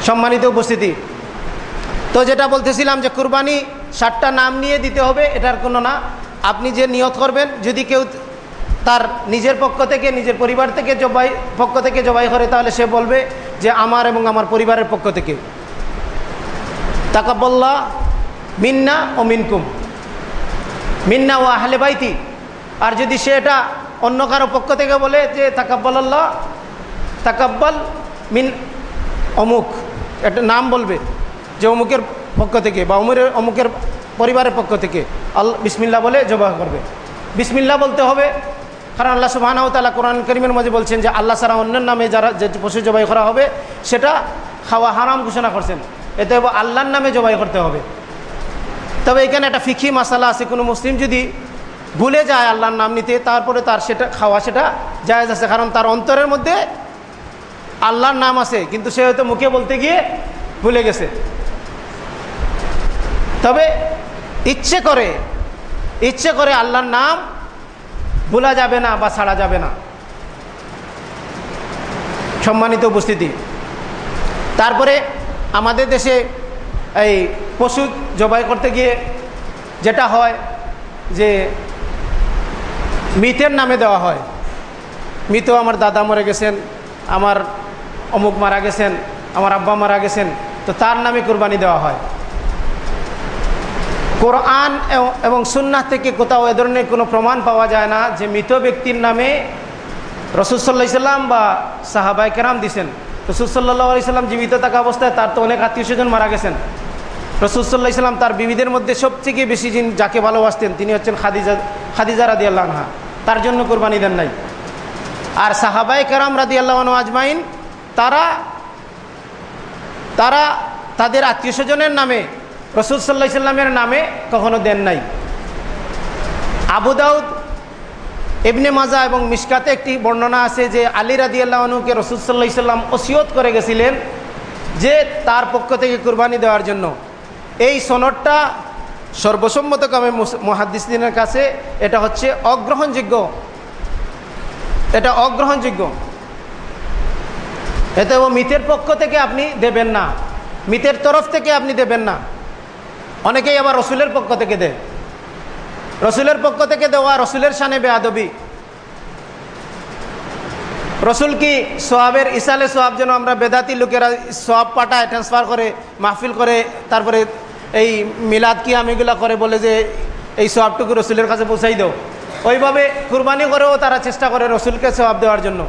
সম্মানিত উপস্থিতি, তো যেটা বলতেছিলাম যে কুরবানি ষাটটা নাম নিয়ে দিতে হবে, এটার কোনো না। আপনি যে নিয়ত করবেন, যদি কেউ তার নিজের পক্ষ থেকে, নিজের পরিবার থেকে জবাই, পক্ষ থেকে জবাই করে, তাহলে সে বলবে যে আমার এবং আমার পরিবারের পক্ষ থেকে। তাকাবল্লা মিন্না ও মিনকুম। মিন্না ও আহলে বাইতি। আর যদি সে এটা অন্য কারও পক্ষ থেকে বলে যে তাকাব্বাল আল্লাহ তাকাব্বাল মিন অমুক, একটা নাম বলবে যে অমুকের পক্ষ থেকে বা অমুরের, অমুকের পরিবারের পক্ষ থেকে। আল্লাহ বিসমিল্লা বলে জবাহ করবে। বিসমিল্লা বলতে হবে, কারণ আল্লাহ সুবাহানাও তালা কোরআন করিমের মাঝে বলছেন যে আল্লাহ সারা অন্যের নামে যারা যে পশু জবাই করা হবে, সেটা খাওয়া হারাম ঘোষণা করছেন। এতে আল্লাহর নামে জবাই করতে হবে। তবে এখানে একটা ফিকি মাসালা আছে, কোনো মুসলিম যদি ভুলে যায় আল্লাহর নাম নিতে, তারপরে তার সেটা খাওয়া সেটা জায়জ আছে। কারণ তার অন্তরের মধ্যে আল্লাহর নাম আছে, কিন্তু সে হয়তো মুখে বলতে গিয়ে ভুলে গেছে। তবে ইচ্ছে করে ইচ্ছে করে আল্লাহর নাম ভোলা যাবে না বা ছাড়া যাবে না। সম্মানিত উপস্থিতি। তারপরে আমাদের দেশে এই পশু জবাই করতে গিয়ে যেটা হয় যে মৃতের নামে দেওয়া হয়। মৃত আমার দাদা মরে গেছেন, আমার অমুক মারা গেছেন, আমার আব্বা মারা গেছেন, তো তার নামে কোরবানি দেওয়া হয়। কোরআন এবং সুন্না থেকে কোথাও এ ধরনের কোনো প্রমাণ পাওয়া যায় না যে মৃত ব্যক্তির নামে রসুলসাল্লাহ সাল্লাম বা সাহাবাই কেরাম দিছেন। রসুলসাল্লাহ আলি সাল্লাম জীবিত থাকা অবস্থায় তার তো অনেক আত্মীয় স্বজন মারা গেছেন। রসুলসাল্লাহ সাল্লাম তার বিবিদের মধ্যে সবথেকে বেশি যিনি যাকে ভালোবাসতেন, তিনি হচ্ছেন খাদিজা খাদিজা রাদি আল্লাহা তার জন্য কোরবানি দেন নাই। আর সাহাবাই কেরাম রাদি আল্লাহ আজমাইন, তারা তারা তাদের আত্মীয় স্বজনের নামে, রসুল সাল্লাহ সাল্লামের নামে কখনো দেন নাই। আবু দাউদ এবনে মাজা এবং মিসকাতে একটি বর্ণনা আছে যে আলী রাদি আল্লাহনুকে রসুল সাল্লাহ সাল্লাম ওসিয়ত করে গেছিলেন যে তার পক্ষ থেকে কুরবানি দেওয়ার জন্য। এই সনদটা সর্বসম্মতকামে মহাদিসদিনের কাছে এটা হচ্ছে অগ্রহণযোগ্য। এটা অগ্রহণযোগ্য। এতে মিতের পক্ষ থেকে আপনি দেবেন না। মিতের তরফ থেকে আপনি দেবেন না। অনেকেই আবার রসুলের পক্ষ থেকে দেয়। রসুলের পক্ষ থেকে দেওয়া রসুলের সানে বেআবি রসুল কি সোয়াবের ইসালে সোয়াব যেন আমরা বেদাতি লোকেরা সোয়াব পাঠায় ট্রান্সফার করে, মাহফিল করে, তারপরে এই মিলাদ কি আমিগুলা করে বলে যে এই সোয়াবটুকু রসুলের কাছে পৌঁছাই দাও। ওইভাবে কুরবানি করেও তারা চেষ্টা করে রসুলকে সোয়াব দেওয়ার জন্য।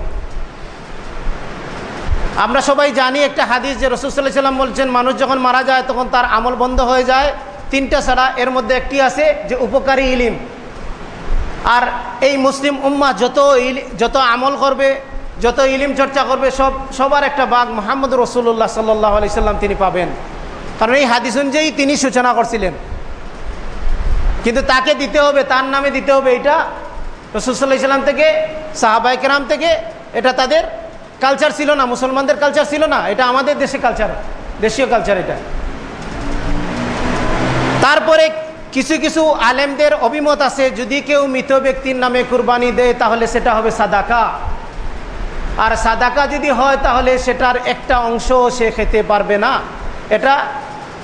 আমরা সবাই জানি একটা হাদিস যে রসুল্লাহ সাল্লাম বলছেন, মানুষ যখন মারা যায় তখন তার আমল বন্ধ হয়ে যায় তিনটা ছাড়া এর মধ্যে একটি আছে যে উপকারী ইলিম। আর এই মুসলিম উম্মা যত যত আমল করবে, যত ইলিম চর্চা করবে, সব সবার একটা বাঘ মোহাম্মদ রসুল্লাহ সাল্লাহ আলি সাল্লাম তিনি পাবেন। কারণ এই হাদিস অনুযায়ী তিনি সূচনা করছিলেন। কিন্তু তাকে দিতে হবে, তার নামে দিতে হবে এটা রসুল্লাহ ইসলাম থেকে সাহাবাইকেরাম থেকে। এটা তাদের কালচার ছিল না, মুসলমানদের কালচার ছিল না, এটা আমাদের দেশে কালচার দেশীয় কালচার এটা। তারপরে কিছু কিছু আলেমদের অভিমত আছে, যদি কেউ মৃত ব্যক্তির নামে কুরবানি দেয়, তাহলে সেটা হবে সাদাকা। আর সাদাকা যদি হয়, তাহলে সেটার একটা অংশ সে খেতে পারবে না। এটা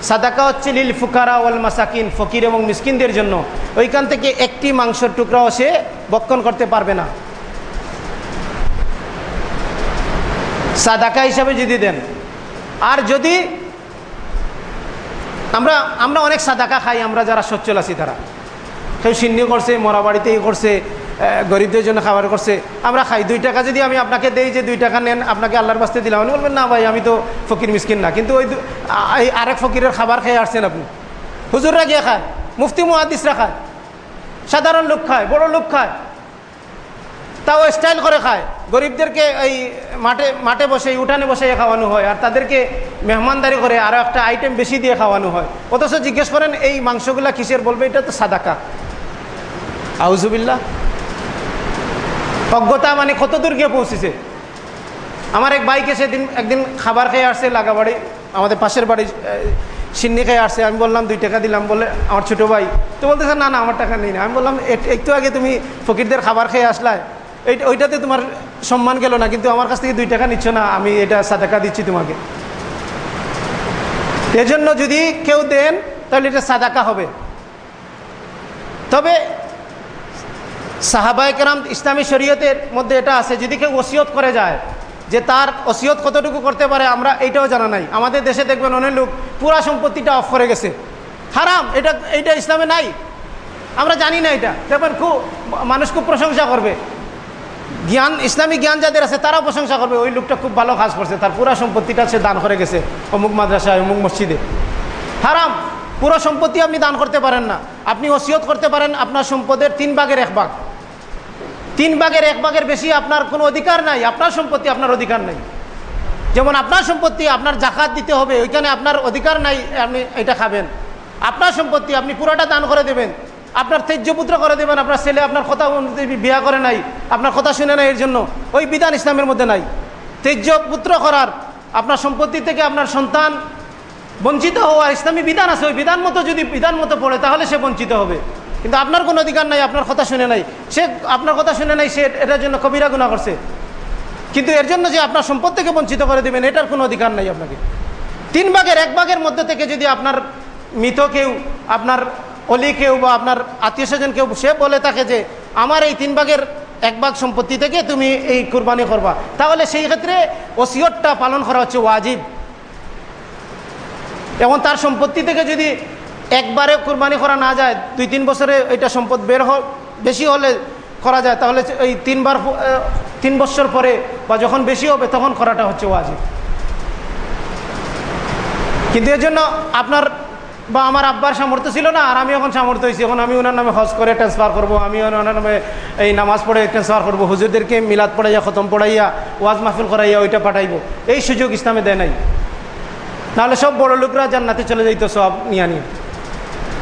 সাদাকা হচ্ছে লিল ফুকারা ওয়াল মাসাকিন, ফকির এবং মিসকিনদের জন্য। ওইখান থেকে একটি মাংসর টুকরাও সে বক্ষণ করতে পারবে না। সাদাকা হিসাবে যদি দেন। আর যদি আমরা আমরা অনেক সাদাকা খাই, আমরা যারা সচ্ছল আছি তারা। কেউ সিন্নি করছে, মরা বাড়িতে ই করছে গরিবদের জন্য খাবার করছে, আমরা খাই। দুই টাকা যদি আমি আপনাকে দেই যে দুই টাকা নেন, আপনাকে আল্লাহর বাস্তে দিলাম, আপনি বলবেন, না ভাই, আমি তো ফকির মিসকিন না। কিন্তু ওই এই আরেক ফকিরের খাবার খেয়ে আসছেন আপনি। হুজুররা গিয়ে খায়, মুফতি মুহাদিসরা খায়, সাধারণ লোক খায়, বড় লোক খায়। তাও স্টাইল করে খায়। গরিবদেরকে এই মাঠে মাঠে বসে, উঠানে বসে খাওয়ানো হয়, আর তাদেরকে মেহমানদারি করে আরও একটা আইটেম বেশি দিয়ে খাওয়ানো হয়। অথচ জিজ্ঞেস করেন, এই মাংসগুলা কিসের? বলবে, এটা তো সাদাকা। আউজুবিল্লা অজ্ঞতা মানে কত দূর গিয়ে পৌঁছেছে? আমার এক বাইকে সেদিন একদিন খাবার খেয়ে আসছে লাগা বাড়ি আমাদের পাশের বাড়ি সিন্নি খেয়ে আসছে। আমি বললাম, দুই টাকা দিলাম। বলে, আমার ছোটো ভাই। তো বলতেছে, না না, আমার টাকা নেই। না আমি বললাম একটু আগে তুমি ফকিরদের খাবার খেয়ে আসলায়। এই ওইটাতে তোমার সম্মান গেল না, কিন্তু আমার কাছ থেকে দুই টাকা নিচ্ছ না, আমি এটা সাদাকা দিচ্ছি তোমাকে। এজন্য যদি কেউ দেন, তাহলে এটা সাদাকা হবে। তবে সাহাবায়করাম ইসলামী শরীয়তের মধ্যে এটা আছে, যদি কেউ ওসিয়ত করে যায়, যে তার ওসিয়ত কতটুকু করতে পারে, আমরা এইটাও জানা নাই। আমাদের দেশে দেখবেন অনেক লোক পুরা সম্পত্তিটা অফ করে গেছে। হারাম, এটা, এইটা ইসলামে নাই। আমরা জানি না এটা। দেখবেন খুব, মানুষ খুব প্রশংসা করবে। জ্ঞান, ইসলামী জ্ঞান যাদের আছে, তারাও প্রশংসা করবে, ওই লোকটা খুব ভালো কাজ করছে, তার পুরা সম্পত্তিটা সে দান করে গেছে, অমুক মাদ্রাসায়, অমুক মসজিদে। হারাম, পুরো সম্পত্তি আপনি দান করতে পারেন না। আপনি ওসিয়ত করতে পারেন, আপনার সম্পদের তিন ভাগের এক ভাগ। তিন ভাগের এক ভাগের বেশি আপনার কোনো অধিকার নাই, আপনার সম্পত্তি আপনার অধিকার নাই। যেমন আপনার সম্পত্তি আপনার জাকাত দিতে হবে, ওইখানে আপনার অধিকার নাই, আপনি এটা খাবেন। আপনার সম্পত্তি আপনি পুরোটা দান করে দেবেন। আপনার তেজ্যপুত্র করে দেবেন, আপনার ছেলে আপনার কথা বিয়া করে নাই, আপনার কথা শুনে নাই এর জন্য, ওই বিধান ইসলামের মধ্যে নাই। তেজ্যপুত্র করার আপনার সম্পত্তি থেকে আপনার সন্তান বঞ্চিত হওয়ার ইসলামী বিধান আছে, ওই বিধান মতো যদি বিধান মতো পড়ে, তাহলে সে বঞ্চিত হবে। কিন্তু আপনার কোনো অধিকার নাই, আপনার কথা শুনে নাই। সে আপনার কথা শুনে নাই, সে এটার জন্য কবিরা গুণা করছে। কিন্তু এর জন্য যে আপনার সম্পদ থেকে বঞ্চিত করে দেবেন, এটার কোনো অধিকার নাই আপনাকে। তিন ভাগের, এক ভাগের মধ্যে থেকে যদি আপনার মৃত কেউ আপনার অলি কেউ বা আপনার আত্মীয় স্বজন কেউ, সে বলে থাকে যে, আমার এই তিন ভাগের এক ভাগ সম্পত্তি থেকে তুমি এই কুরবানি করবা। তাহলে সেই ক্ষেত্রে ওসিয়তটা পালন করা হচ্ছে ওয়াজিব। এবং তার সম্পত্তি থেকে যদি একবারে কুরবানি করা না যায়, দুই তিন বছরে এটা সম্পদ বের হ, বেশি হলে করা যায়, তাহলে এই তিনবার তিন বছর পরে বা যখন বেশি হবে তখন করাটা হচ্ছে ওয়াজিব। কিন্তু এর জন্য আপনার বা আমার আব্বার সামর্থ্য ছিল না, আর আমি এখন সামর্থ্য হয়েছি। এখন আমি ওনার নামে হজ করে ট্রান্সফার করব, আমি ওনার নামে এই নামাজ পড়ে ট্রান্সফার করব, হুজুরদেরকে মিলাদ পড়াইয়া, খতম পড়াইয়া, ওয়াজ মাহফিল করাইয়া ওইটা পাঠাইবো। এই সুযোগ ইসলামে দেয় নাই। নাহলে সব বড় লোকরা জান্নাতে চলে যাইতো সব নিয়ে নিয়ে।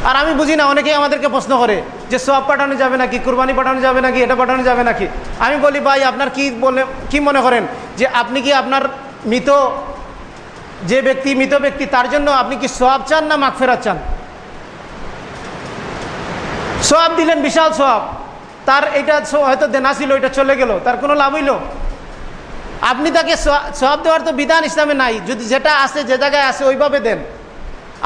আর আমি বুঝি না, অনেকেই আমাদেরকে প্রশ্ন করে যে সব পাঠানো যাবে নাকি, কুরবানি পাঠানো যাবে নাকি, এটা পাঠানো যাবে নাকি? আমি বলি, ভাই, আপনার কি বলে, কি মনে করেন? যে আপনি কি আপনার মৃত যে ব্যক্তি মৃত ব্যক্তি, তার জন্য আপনি কি সব চান না মাখ ফেরাত চান? সব দিলেন, বিশাল সব তার এটা হয়তো দেনা ছিল এটা চলে গেল, তার কোনো লাভ হইল। আপনি তাকে সব দেওয়ার তো বিধান ইসলামে নাই। যদি যেটা আছে, যে জায়গায় আছে, ওইভাবে দেন।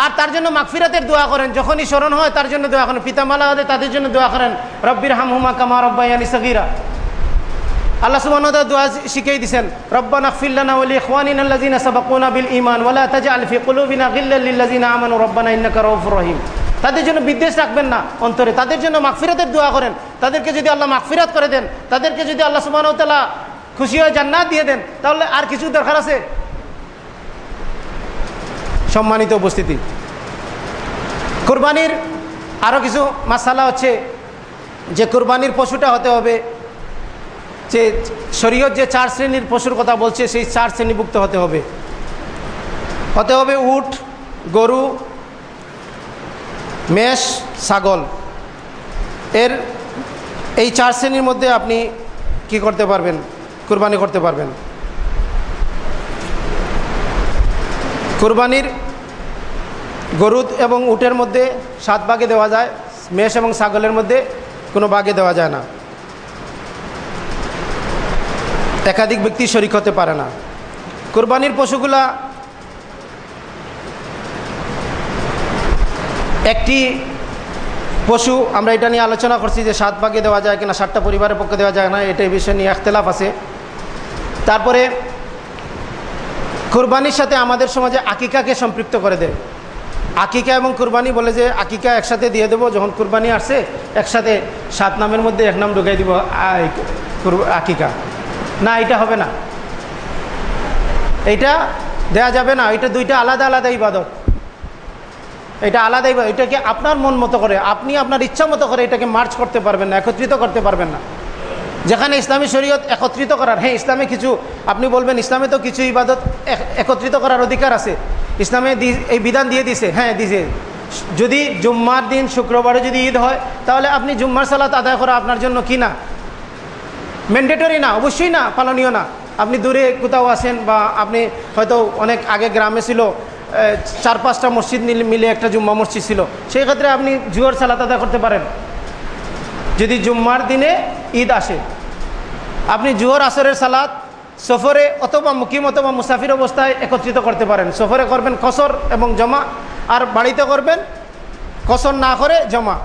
আর তার জন্য মাগফিরাতের দোয়া করেন। যখনই স্মরণ হয়, তার জন্য দোয়া করেন। পিতামালা হলে তাদের জন্য দোয়া করেন। রব্বির হাম হুমা কামা রব্বাইয়ানি সগিরা। আল্লাহ সুবহান দোয়া শিখিয়ে দিয়েছেন রব্বানা ফিল্লানা ওয়ালি ইখওয়ানিনা আল্লাযিনা সাবাকুনা বিল ঈমান ওয়ালা তাজআল ফি কুলুবিনা গিল্লাল লিল্লাযিনা আমানু রব্বানা ইন্নাকা রাউফুর রহিম। তাদের জন্য বিদ্বেষ রাখবেন না, অন্তরে তাদের জন্য মাগফিরাতের দোয়া করেন। তাদেরকে যদি আল্লাহ মাগফিরাত করে দেন, তাদেরকে যদি আল্লাহ সুবহানাহু ওয়া তাআলা খুশি হয়ে জান্নাত দিয়ে দেন, তাহলে আর কিছু দরকার আছে? সম্মানিত উপস্থিতি। কোরবানির আরও কিছু মাসালা হচ্ছে, যে কোরবানির পশুটা হতে হবে যে শরীয়ত যে চার শ্রেণির পশুর কথা বলছে, সেই চার শ্রেণীভুক্ত হতে হবে। হতে হবে উট, গরু, মেষ, ছাগল। এর এই চার শ্রেণির মধ্যে আপনি কি করতে পারবেন? কুরবানি করতে পারবেন। কুরবানির গরু এবং উটের মধ্যে সাত ভাগে দেওয়া যায়, মেষ এবং ছাগলের মধ্যে কোনো ভাগে দেওয়া যায় না। একাধিক ব্যক্তি শরিক হতে পারে না। কোরবানির পশুগুলা একটি পশু, আমরা এটা নিয়ে আলোচনা করছি যে সাত ভাগে দেওয়া যায় কিনা, সাতটা পরিবারের পক্ষে দেওয়া যায় না এটা এই বিষয় নিয়ে একতলাফ আছে। তারপরে কোরবানির সাথে আমাদের সমাজে আকিকাকে সম্পৃক্ত করে দেয়। আকিকা এবং কুরবানি বলে যে আকিকা একসাথে দিয়ে দেবো, যখন কুরবানি আসছে একসাথে সাত নামের মধ্যে এক নাম ঢুকাই দিব আকিকা। না, এটা হবে না। এইটা দেয়া যাবে না, এটা দুইটা আলাদা আলাদা ইবাদত। এটা আলাদা ইবাদত, এটাকে আপনার মন মতো করে, আপনি আপনার ইচ্ছা মতো করে এটাকে মার্চ করতে পারবেন না, একত্রিত করতে পারবেন না। যেখানে ইসলামী শরীয়ত একত্রিত করার হ্যাঁ ইসলামে কিছু, আপনি বলবেন ইসলামে তো কিছু ইবাদত একত্রিত করার অধিকার আছে। ইসলামে এই বিধান দিয়ে দিছে হ্যাঁ দিছে। যদি জুম্মার দিন শুক্রবারে যদি ঈদ হয়, তাহলে আপনি জুম্মার সালাত আদায় করা আপনার জন্য কি না? ম্যান্ডেটরি না, অবশ্যই না, পালনীয় না। আপনি দূরে কোথাও আসেন বা আপনি হয়তো অনেক আগে গ্রামে ছিল চার পাঁচটা মসজিদ মিলে একটা জুম্মা মসজিদ ছিল। সেই ক্ষেত্রে আপনি জুয়ার সালাত আদা করতে পারেন। যদি জুম্মার দিনে ঈদ আসে, আপনি জুহর আসরের সালাত সফরে অথবা মুকিম অথবা মুসাফির অবস্থায় একত্রিত করতে পারেন। সফরে করবেন কসর এবং জমা, আর বাড়িতে করবেন কসর না করে জমা।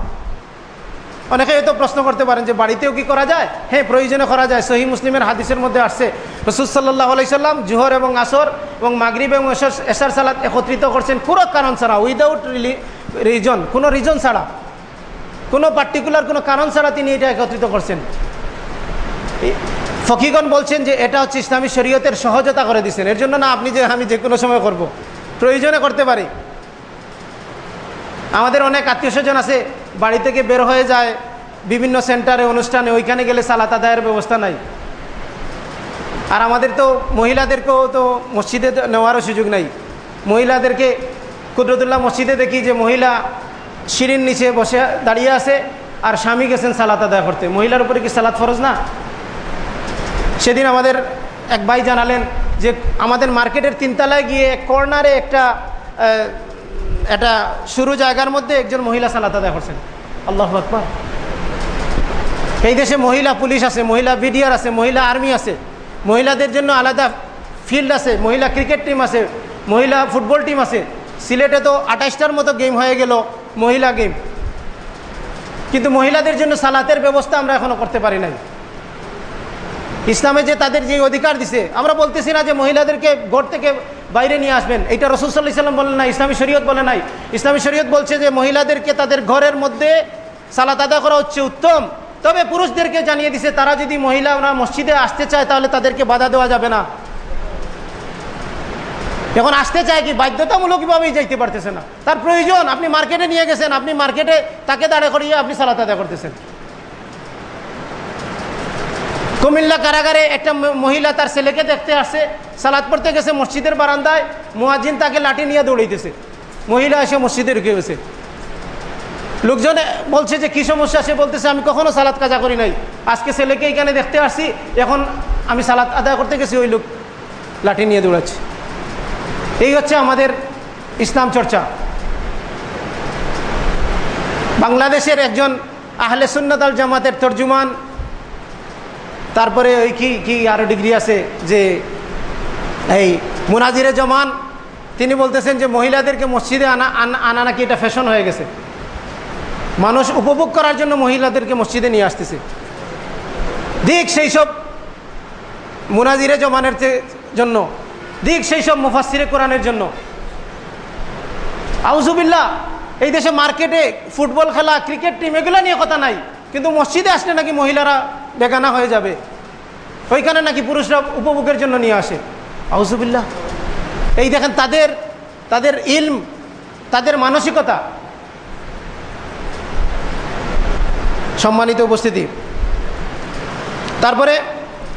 অনেকে হয়তো প্রশ্ন করতে পারেন যে বাড়িতেও কি করা যায়? হ্যাঁ প্রয়োজনে করা যায়। সহি মুসলিমের হাদিসের মধ্যে আসছে। রসুল সাল্লাহ আলাইসাল্লাম জুহর এবং আসর এবং মাগরিব এবং এসার সালাত একত্রিত করছেন পুরো কারণ ছাড়া উইদাউট রিজন কোনো রিজন ছাড়া। কোনো পার্টিকুলার কোনো কারণ ছাড়া তিনি এটা একত্রিত করছেন। ফকিগণ বলছেন যে এটা হচ্ছে ইসলামী শরীয়তের সহজতা করে দিচ্ছেন এর জন্য না, আপনি যে আমি যে কোনো সময় করব। প্রয়োজনে করতে পারি। আমাদের অনেক আত্মীয় স্বজন আছে বাড়ি থেকে বের হয়ে যায়, বিভিন্ন সেন্টারে, অনুষ্ঠানে, ওইখানে গেলে সালাত আদায়ের ব্যবস্থা নাই। আর আমাদের তো মহিলাদেরকেও তো মসজিদে নেওয়ারও সুযোগ নাই। মহিলাদেরকে কুদরতুল্লাহ মসজিদে দেখি যে মহিলা সিঁড়ির নিচে বসে দাঁড়িয়ে আছে আর স্বামী গেছেন সালাত আদায় করতে। মহিলার উপরে কি সালাত ফরজ না? সেদিন আমাদের এক ভাই জানালেন যে আমাদের মার্কেটের তিনতলায় গিয়ে কর্নারে একটা একটা শুরু জায়গার মধ্যে একজন মহিলা সালাত আদায় করছেন। আল্লাহ আকবর। এই দেশে মহিলা পুলিশ আছে, মহিলা বিডিআর আছে, মহিলা আর্মি আছে। মহিলাদের জন্য আলাদা ফিল্ড আছে, মহিলা ক্রিকেট টিম আছে, মহিলা ফুটবল টিম আছে। সিলেটে তো আঠাশটার মতো গেম হয়ে গেল, মহিলা গেম। কিন্তু মহিলাদের জন্য সালাতের ব্যবস্থা আমরা এখনও করতে পারি নাই। ইসলামে যে তাদের যে অধিকার দিছে, আমরা বলতেছি না যে মহিলাদেরকে ঘর থেকে বাইরে নিয়ে আসবেন। এটা রসুল্লাহ ইসলাম বলেন না ইসলামী শরীয়ত বলে নাই। ইসলামী শরীয়ত বলছে যে মহিলাদেরকে তাদের ঘরের মধ্যে সালাত আদা করা হচ্ছে উত্তম। তবে পুরুষদেরকে জানিয়ে দিছে, তারা যদি মহিলা ওনার মসজিদে আসতে চায়, তাহলে তাদেরকে বাধা দেওয়া যাবে না। এখন আসতে চায় কি? বাধ্যতামূলকভাবেই যাইতে পারতেছে না। তার প্রয়োজন, আপনি মার্কেটে নিয়ে গেছেন, আপনি মার্কেটে তাকে দাঁড়া করিয়ে আপনি সালাত আদা করতেছেন। কুমিল্লা কারাগারে একটা মহিলা তার ছেলেকে দেখতে আসছে সালাদ পড়তে গেছে মসজিদের বারান্দায় মুয়াজিন তাকে লাঠি নিয়ে দৌড়াইতেছে। মহিলা এসে মসজিদে ঢুকে গেছে। লোকজন বলছে যে, কী সমস্যা? সে বলতেছে, আমি কখনো সালাদ কাজা করি নাই। আজকে ছেলেকে এখানে দেখতে আসছি, এখন আমি সালাদ আদায় করতে গেছি, ওই লোক লাঠি নিয়ে দৌড়াচ্ছে। এই হচ্ছে আমাদের ইসলাম চর্চা। বাংলাদেশের একজন আহলে সুন্নাত জামাতের তর্জুমান তারপরে ওই কি কি আরও ডিগ্রি আছে যে এই মুনাজিরে জমান, তিনি বলতেছেন যে মহিলাদেরকে মসজিদে আনা আনা নাকি এটা ফ্যাশন হয়ে গেছে। মানুষ উপভোগ করার জন্য মহিলাদেরকে মসজিদে নিয়ে আসতেছে। দিক সেই সব মুনাজিরে জমানের জন্য, দিক সেই সব মুফাসিরে কোরআনের জন্য। আউজুবিল্লা এই দেশে মার্কেটে ফুটবল খেলা, ক্রিকেট টিম এগুলো নিয়ে কথা নাই। কিন্তু মসজিদে আসলে নাকি মহিলারা বেগানা হয়ে যাবে। ওইখানে নাকি পুরুষরা উপভোগের জন্য নিয়ে আসে। আউজুবিল্লা এই দেখেন তাদের তাদের ইলম, তাদের মানসিকতা। সম্মানিত উপস্থিতি। তারপরে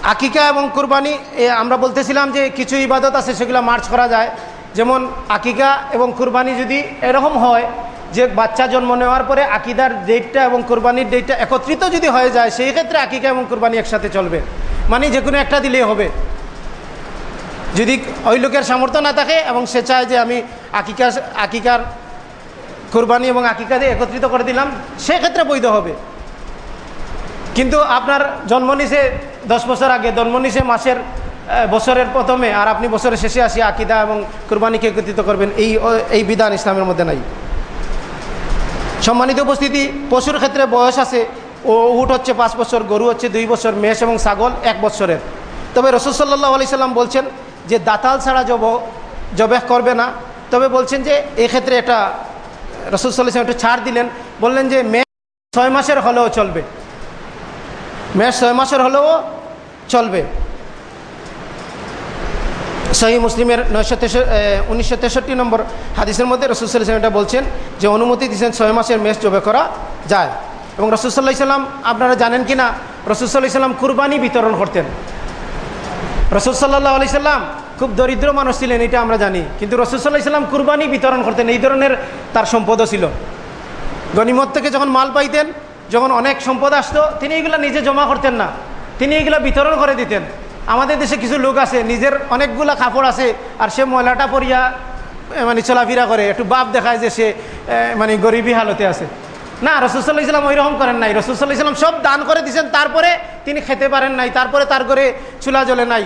আকিকা এবং কুরবানি আমরা বলতেছিলাম যে কিছু ইবাদত আছে সেগুলো মার্চ করা যায়। যেমন আকিকা এবং কুরবানি যদি এরকম হয় যে বাচ্চা জন্ম নেওয়ার পরে আকিদার ডেটটা এবং কোরবানির ডেটটা একত্রিত যদি হয়ে যায়, সেই ক্ষেত্রে আকিকা এবং কোরবানি একসাথে চলবে। মানে যে কোনো একটা দিলেই হবে। যদি ওই লোকের সামর্থ্য না থাকে এবং সে চায় যে আমি আকিকা আকিকার কোরবানি এবং আকিকা দিয়ে একত্রিত করে দিলাম সেক্ষেত্রে বৈধ হবে। কিন্তু আপনার জন্ম নিছে দশ বছর আগে, জন্ম নিছে মাসের বছরের প্রথমে, আর আপনি বছরের শেষে আসি আকিদা এবং কোরবানিকে একত্রিত করবেন, এই এই বিধান ইসলামের মধ্যে নাই। সম্মানিত উপস্থিতি, পশুর ক্ষেত্রে বয়স আছে, ও উট হচ্ছে পাঁচ বছর, গরু হচ্ছে দুই বছর, মেষ এবং ছাগল এক বছরের। তবে রসুলসাল্লাহ আলি সাল্লাম বলছেন যে দাতাল ছাড়া জব, জবেহ করবে না। তবে বলছেন যে এক্ষেত্রে এটা রসুল সাল্লাম একটু ছাড় দিলেন, বললেন যে মেয়ে ছয় মাসের হলেও চলবে। মেয়ে ছয় মাসের হলেও চলবে। সহি মুসলিমের নয়শো উনিশশো তেষট্টি নম্বর হাদিসের মধ্যে রসুল্লাহ এটা বলছেন যে অনুমতি দিচ্ছেন ছয় মাসের মেষ জবে করা যায়। এবং রসুল্লাহ সাল্লাম আপনারা জানেন কি না রসুল্লাহ সাল্লাম কুরবানি বিতরণ করতেন। রসুল সাল্লাহ আলি সাল্লাম খুব দরিদ্র মানুষ ছিলেন, এটা আমরা জানি। কিন্তু রসুল্লাহ সাল্লাম কুরবানি বিতরণ করতেন, এই ধরনের তার সম্পদও ছিল। গণিমত থেকে যখন মাল পাইতেন, যখন অনেক সম্পদ আসতো, তিনি এগুলো নিজে জমা করতেন না। তিনি এগুলো বিতরণ করে দিতেন। আমাদের দেশে কিছু লোক আছে, নিজের অনেকগুলা কাপড় আছে, আর সে ময়লাটা পরিয়া মানে চলাফেরা করে। একটু বাপ দেখায় যে সে মানে গরিবী হালতে আছে। না রসুল্লাহ ইসলাম ওই রকম করেন নাই। রসুল্লাহ ইসলাম সব দান করে দিয়েছেন, তারপরে তিনি খেতে পারেন নাই, তারপরে তার ঘরে চুলা জ্বলে নাই।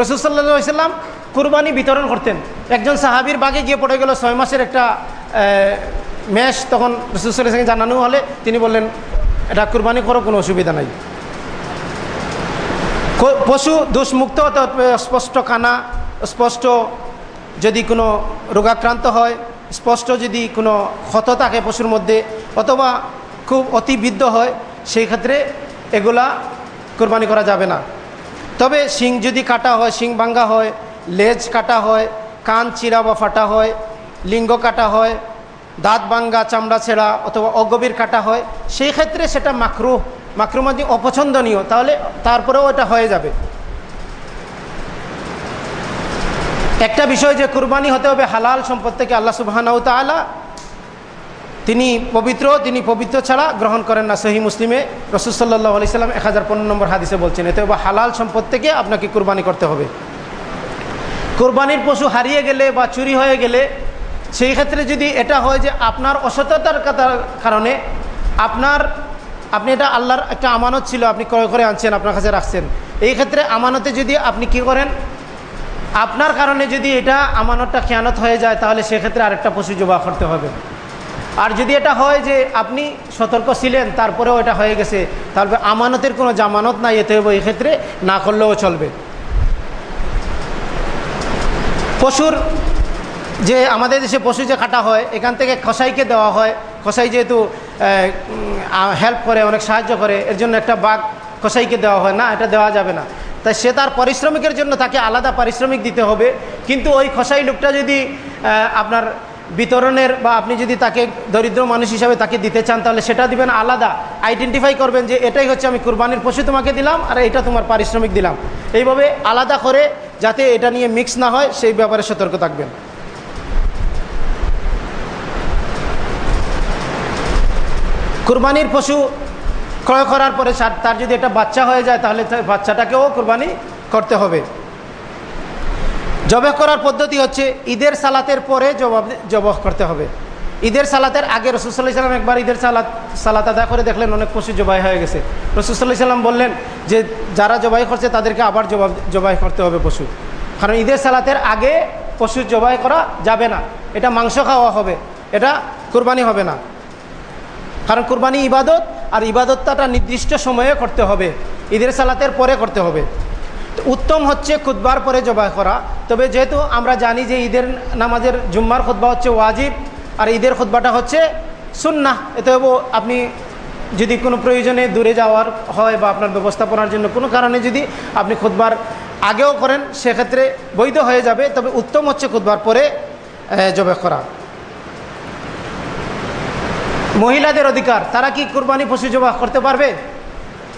রসুল্লাহ ইসলাম কুরবানি বিতরণ করতেন। একজন সাহাবির বাগে গিয়ে পড়ে গেল ছয় মাসের একটা মেষ। তখন রসুল্লাহ জানানো হলে তিনি বললেন, এটা কুরবানি করো, কোনো অসুবিধা নাই। পশু দোষমুক্ত স্পষ্ট কানা, স্পষ্ট যদি কোনো রোগাক্রান্ত হয়, স্পষ্ট যদি কোনো ক্ষত থাকে পশুর মধ্যে, অথবা খুব অতিবৃদ্ধ হয়, সেই ক্ষেত্রে এগুলা কোরবানি করা যাবে না। তবে শিং যদি কাটা হয়, শিং ভাঙ্গা হয়, লেজ কাটা হয়, কান চিরা বা ফাটা হয়, লিঙ্গ কাটা হয়, দাঁত ভাঙ্গা, চামড়া ছেঁড়া অথবা অগভীর কাটা হয়, সেই ক্ষেত্রে সেটা মাকরু মাকরুমাদি অপছন্দনীয়, তাহলে তারপরেও এটা হয়ে যাবে। একটা বিষয় যে কুরবানি হতে হবে হালাল সম্পদ থেকে আল্লাহ সুবাহানাউ তালা তিনি পবিত্র তিনি পবিত্র ছাড়া গ্রহণ করেন না। সহি মুসলিমে রসুলসাল্লাহ আলি সাল্লাম এক হাজার পনেরো নম্বর হাদিসে বলছেন, এতে হালাল সম্পদ থেকে আপনাকে কুরবানি করতে হবে। কোরবানির পশু হারিয়ে গেলে বা চুরি হয়ে গেলে, সেই ক্ষেত্রে যদি এটা হয় যে আপনার অসততার কারণে আপনার আপনি এটা আল্লাহর একটা আমানত ছিল, আপনি ক্রয় করে আনছেন, আপনার কাছে রাখছেন। এই ক্ষেত্রে আমানতে যদি আপনি কি করেন? আপনার কারণে যদি এটা আমানতটা খেয়ানত হয়ে যায়, তাহলে সেক্ষেত্রে আরেকটা পশু জবা করতে হবে। আর যদি এটা হয় যে আপনি সতর্ক ছিলেন, তারপরেও এটা হয়ে গেছে, তাহলে আমানতের কোনো জামানত নাই, এতে হবে ক্ষেত্রে না করলেও চলবে। পশুর যে, আমাদের দেশে পশু যে কাটা হয়, এখান থেকে খসাইকে দেওয়া হয়। খসাই যেহেতু হেল্প করে, অনেক সাহায্য করে, এর জন্য একটা বাঘ খসাইকে দেওয়া হয়। না, এটা দেওয়া যাবে না। তাই সে তার পারিশ্রমিকের জন্য তাকে আলাদা পারিশ্রমিক দিতে হবে। কিন্তু ওই খসাই লোকটা যদি আপনার বিতরণের বা আপনি যদি তাকে দরিদ্র মানুষ হিসাবে তাকে দিতে চান, তাহলে সেটা দিবেন আলাদা। আইডেন্টিফাই করবেন যে এটাই হচ্ছে আমি কুরবানির পশু তোমাকে দিলাম, আর এটা তোমার পারিশ্রমিক দিলাম। এইভাবে আলাদা করে যাতে এটা নিয়ে মিক্স না হয়, সেই ব্যাপারে সতর্ক থাকবেন। কুরবানির পশু ক্রয় করার পরে তার যদি একটা বাচ্চা হয়ে যায়, তাহলে বাচ্চাটাকেও কুরবানি করতে হবে। জবাহ করার পদ্ধতি হচ্ছে ঈদের সালাতের পরে জবাব জবাহ করতে হবে। ঈদের সালাতের আগে রসুল্লাহ সাল্লাম একবার ঈদের সালাত সালাত আদা করে দেখলেন অনেক পশু জবাই হয়ে গেছে। রসুল্লাহ সাল্লাম বললেন যে যারা জবাই করছে, তাদেরকে আবার জবাব জবাই করতে হবে পশু। কারণ ঈদের সালাতের আগে পশু জবাই করা যাবে না। এটা মাংস খাওয়া হবে, এটা কোরবানি হবে না। কারণ কোরবানি ইবাদত আর ইবাদতটা নির্দিষ্ট সময়ে করতে হবে। ঈদের সালাতের পরে করতে হবে। উত্তম হচ্ছে খুদ্বার পরে জবাই করা। তবে যেহেতু আমরা জানি যে ঈদের নামাজের জুম্মার খুদ্া হচ্ছে ওয়াজিব, আর ঈদের খুদ্বাটা হচ্ছে সুন্না এতে আপনি যদি কোনো প্রয়োজনে দূরে যাওয়ার হয় বা আপনার ব্যবস্থাপনার জন্য কোনো কারণে যদি আপনি খুদ্বার আগেও করেন, সেক্ষেত্রে বৈধ হয়ে যাবে। তবে উত্তম হচ্ছে খুদ্বার পরে জবে করা। মহিলাদের অধিকার, তারা কি কুরবানি পশু জবাহ করতে পারবে?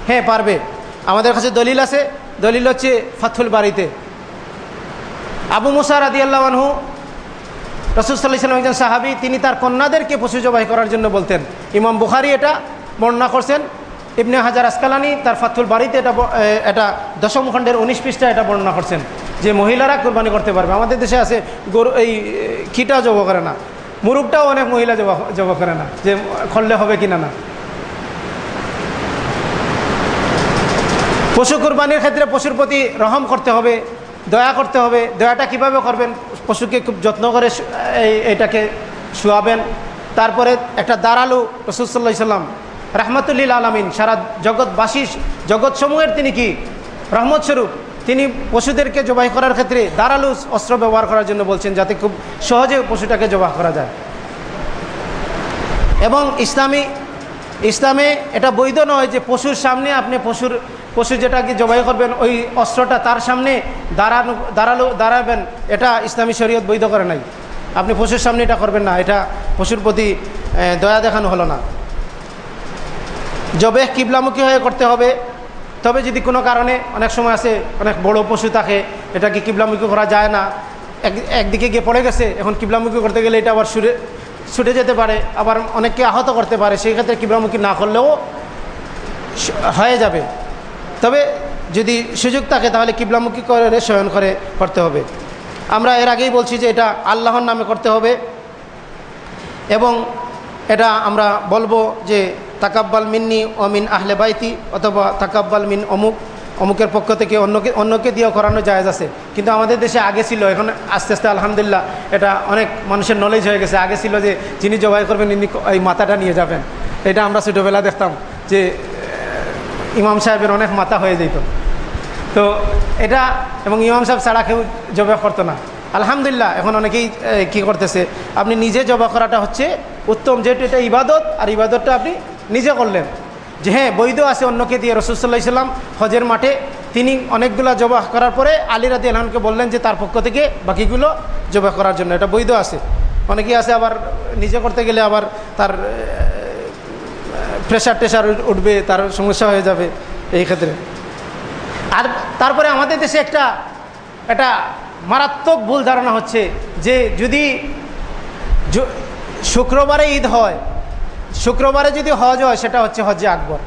হ্যাঁ পারবে। আমাদের কাছে দলিল আছে। দলিল হচ্ছে ফাথুল বাড়িতে। আবু মুসার আদি আল্লাহনহু রসুলসাল্লাহ ইসলাম একজন সাহাবি, তিনি তার কন্যাদেরকে পশু জবাই করার জন্য বলতেন। ইমাম বুখারি এটা বর্ণনা করছেন। ইবনে হাজার আসকালানি তার ফাথুল বাড়িতে এটা এটা দশম খণ্ডের উনিশ পৃষ্ঠা এটা বর্ণনা করছেন যে মহিলারা কোরবানি করতে পারবে। আমাদের দেশে আছে গরু, এই খিটা জব করে না। মুরুবটাও অনেক মহিলা জবা করে না, যে খললে হবে কিনা না পশু কোরবানির ক্ষেত্রে পশুর প্রতি রহম করতে হবে, দয়া করতে হবে। দয়াটা কীভাবে করবেন? পশুকে খুব যত্ন করে এইটাকে শুয়াবেন। তারপরে একটা দাঁড়ালু রসুল্লাহ সাল্লাম রহমতুল্লিল আলমিন, সারা জগৎবাসী, জগৎসমূহের তিনি কি? রহমত স্বরূপ। তিনি পশুদেরকে জবাই করার ক্ষেত্রে দাঁড়ালু অস্ত্র ব্যবহার করার জন্য বলছেন যাতে খুব সহজে পশুটাকে জবাই করা যায়। এবং ইসলামী, ইসলামে এটা বৈধ নয় যে পশুর সামনে আপনি পশুর, পশু যেটাকে জবাই করবেন, ওই অস্ত্রটা তার সামনে দাঁড়ানো, দাঁড়াল, দাঁড়াবেন, এটা ইসলামী শরীয়ত বৈধ করে নাই। আপনি পশুর সামনে এটা করবেন না, এটা পশুর প্রতি দয়া দেখানো হলো না। জবে কিবলামুখী হয়ে করতে হবে তবে যদি কোনো কারণে অনেক সময় আছে, অনেক বড় পশু থাকে এটাকে কিবলামুখী করা যায় না? এক, একদিকে গিয়ে পড়ে গেছে, এখন কিবলামুখী করতে গেলে এটা আবার সুরে, ছুটে যেতে পারে, আবার অনেককে আহত করতে পারে, সেই ক্ষেত্রে কিবলামুখী না করলেও হয়ে যাবে। তবে যদি সুযোগ থাকে, তাহলে কিবলামুখী করে, শয়ন করে, করতে হবে। আমরা এর আগেই বলছি যে এটা আল্লাহর নামে করতে হবে। এবং এটা আমরা বলব যে তাকাব্বাল মিন্নি অমিন আহলে বাইতি অথবা তাকাব্বাল মিন অমুক, অমুকের পক্ষ থেকে অন্যকে অন্যকে দিয়েও করানো জায়জ আছে। কিন্তু আমাদের দেশে আগে ছিল, এখন আস্তে আস্তে আলহামদুলিল্লাহ এটা অনেক মানুষের নলেজ হয়ে গেছে। আগে ছিল যে যিনি জবাই করবেন, ইনি এই মাথাটা নিয়ে যাবেন। এটা আমরা ছোটোবেলা দেখতাম যে ইমাম সাহেবের অনেক মাথা হয়ে যেত। তো এটা এবং ইমাম সাহেব ছাড়া কেউ জবা করতো না। আলহামদুলিল্লাহ, এখন অনেকেই কি করতেছে, আপনি নিজে জবা করাটা হচ্ছে উত্তম, যেহেতু এটা ইবাদত, আর ইবাদতটা আপনি নিজে করলেন। যে হ্যাঁ বৈধ আছে অন্যকে দিয়ে রসুল্লাহ ইসলাম হজের মাঠে তিনি অনেকগুলো জবাহ করার পরে আলী রাদি আলহামকে বললেন যে তার পক্ষ থেকে বাকিগুলো জবাহ করার জন্য। এটা বৈধ আছে। অনেকেই আছে আবার নিজে করতে গেলে আবার তার প্রেশার টেশার উঠবে, তার সমস্যা হয়ে যাবে এই ক্ষেত্রে। আর তারপরে আমাদের দেশে একটা একটা মারাত্মক ভুল ধারণা হচ্ছে যে যদি শুক্রবারে ঈদ হয়। শুক্রবারে যদি হজ হয়, সেটা হচ্ছে হজ্জে আকবর।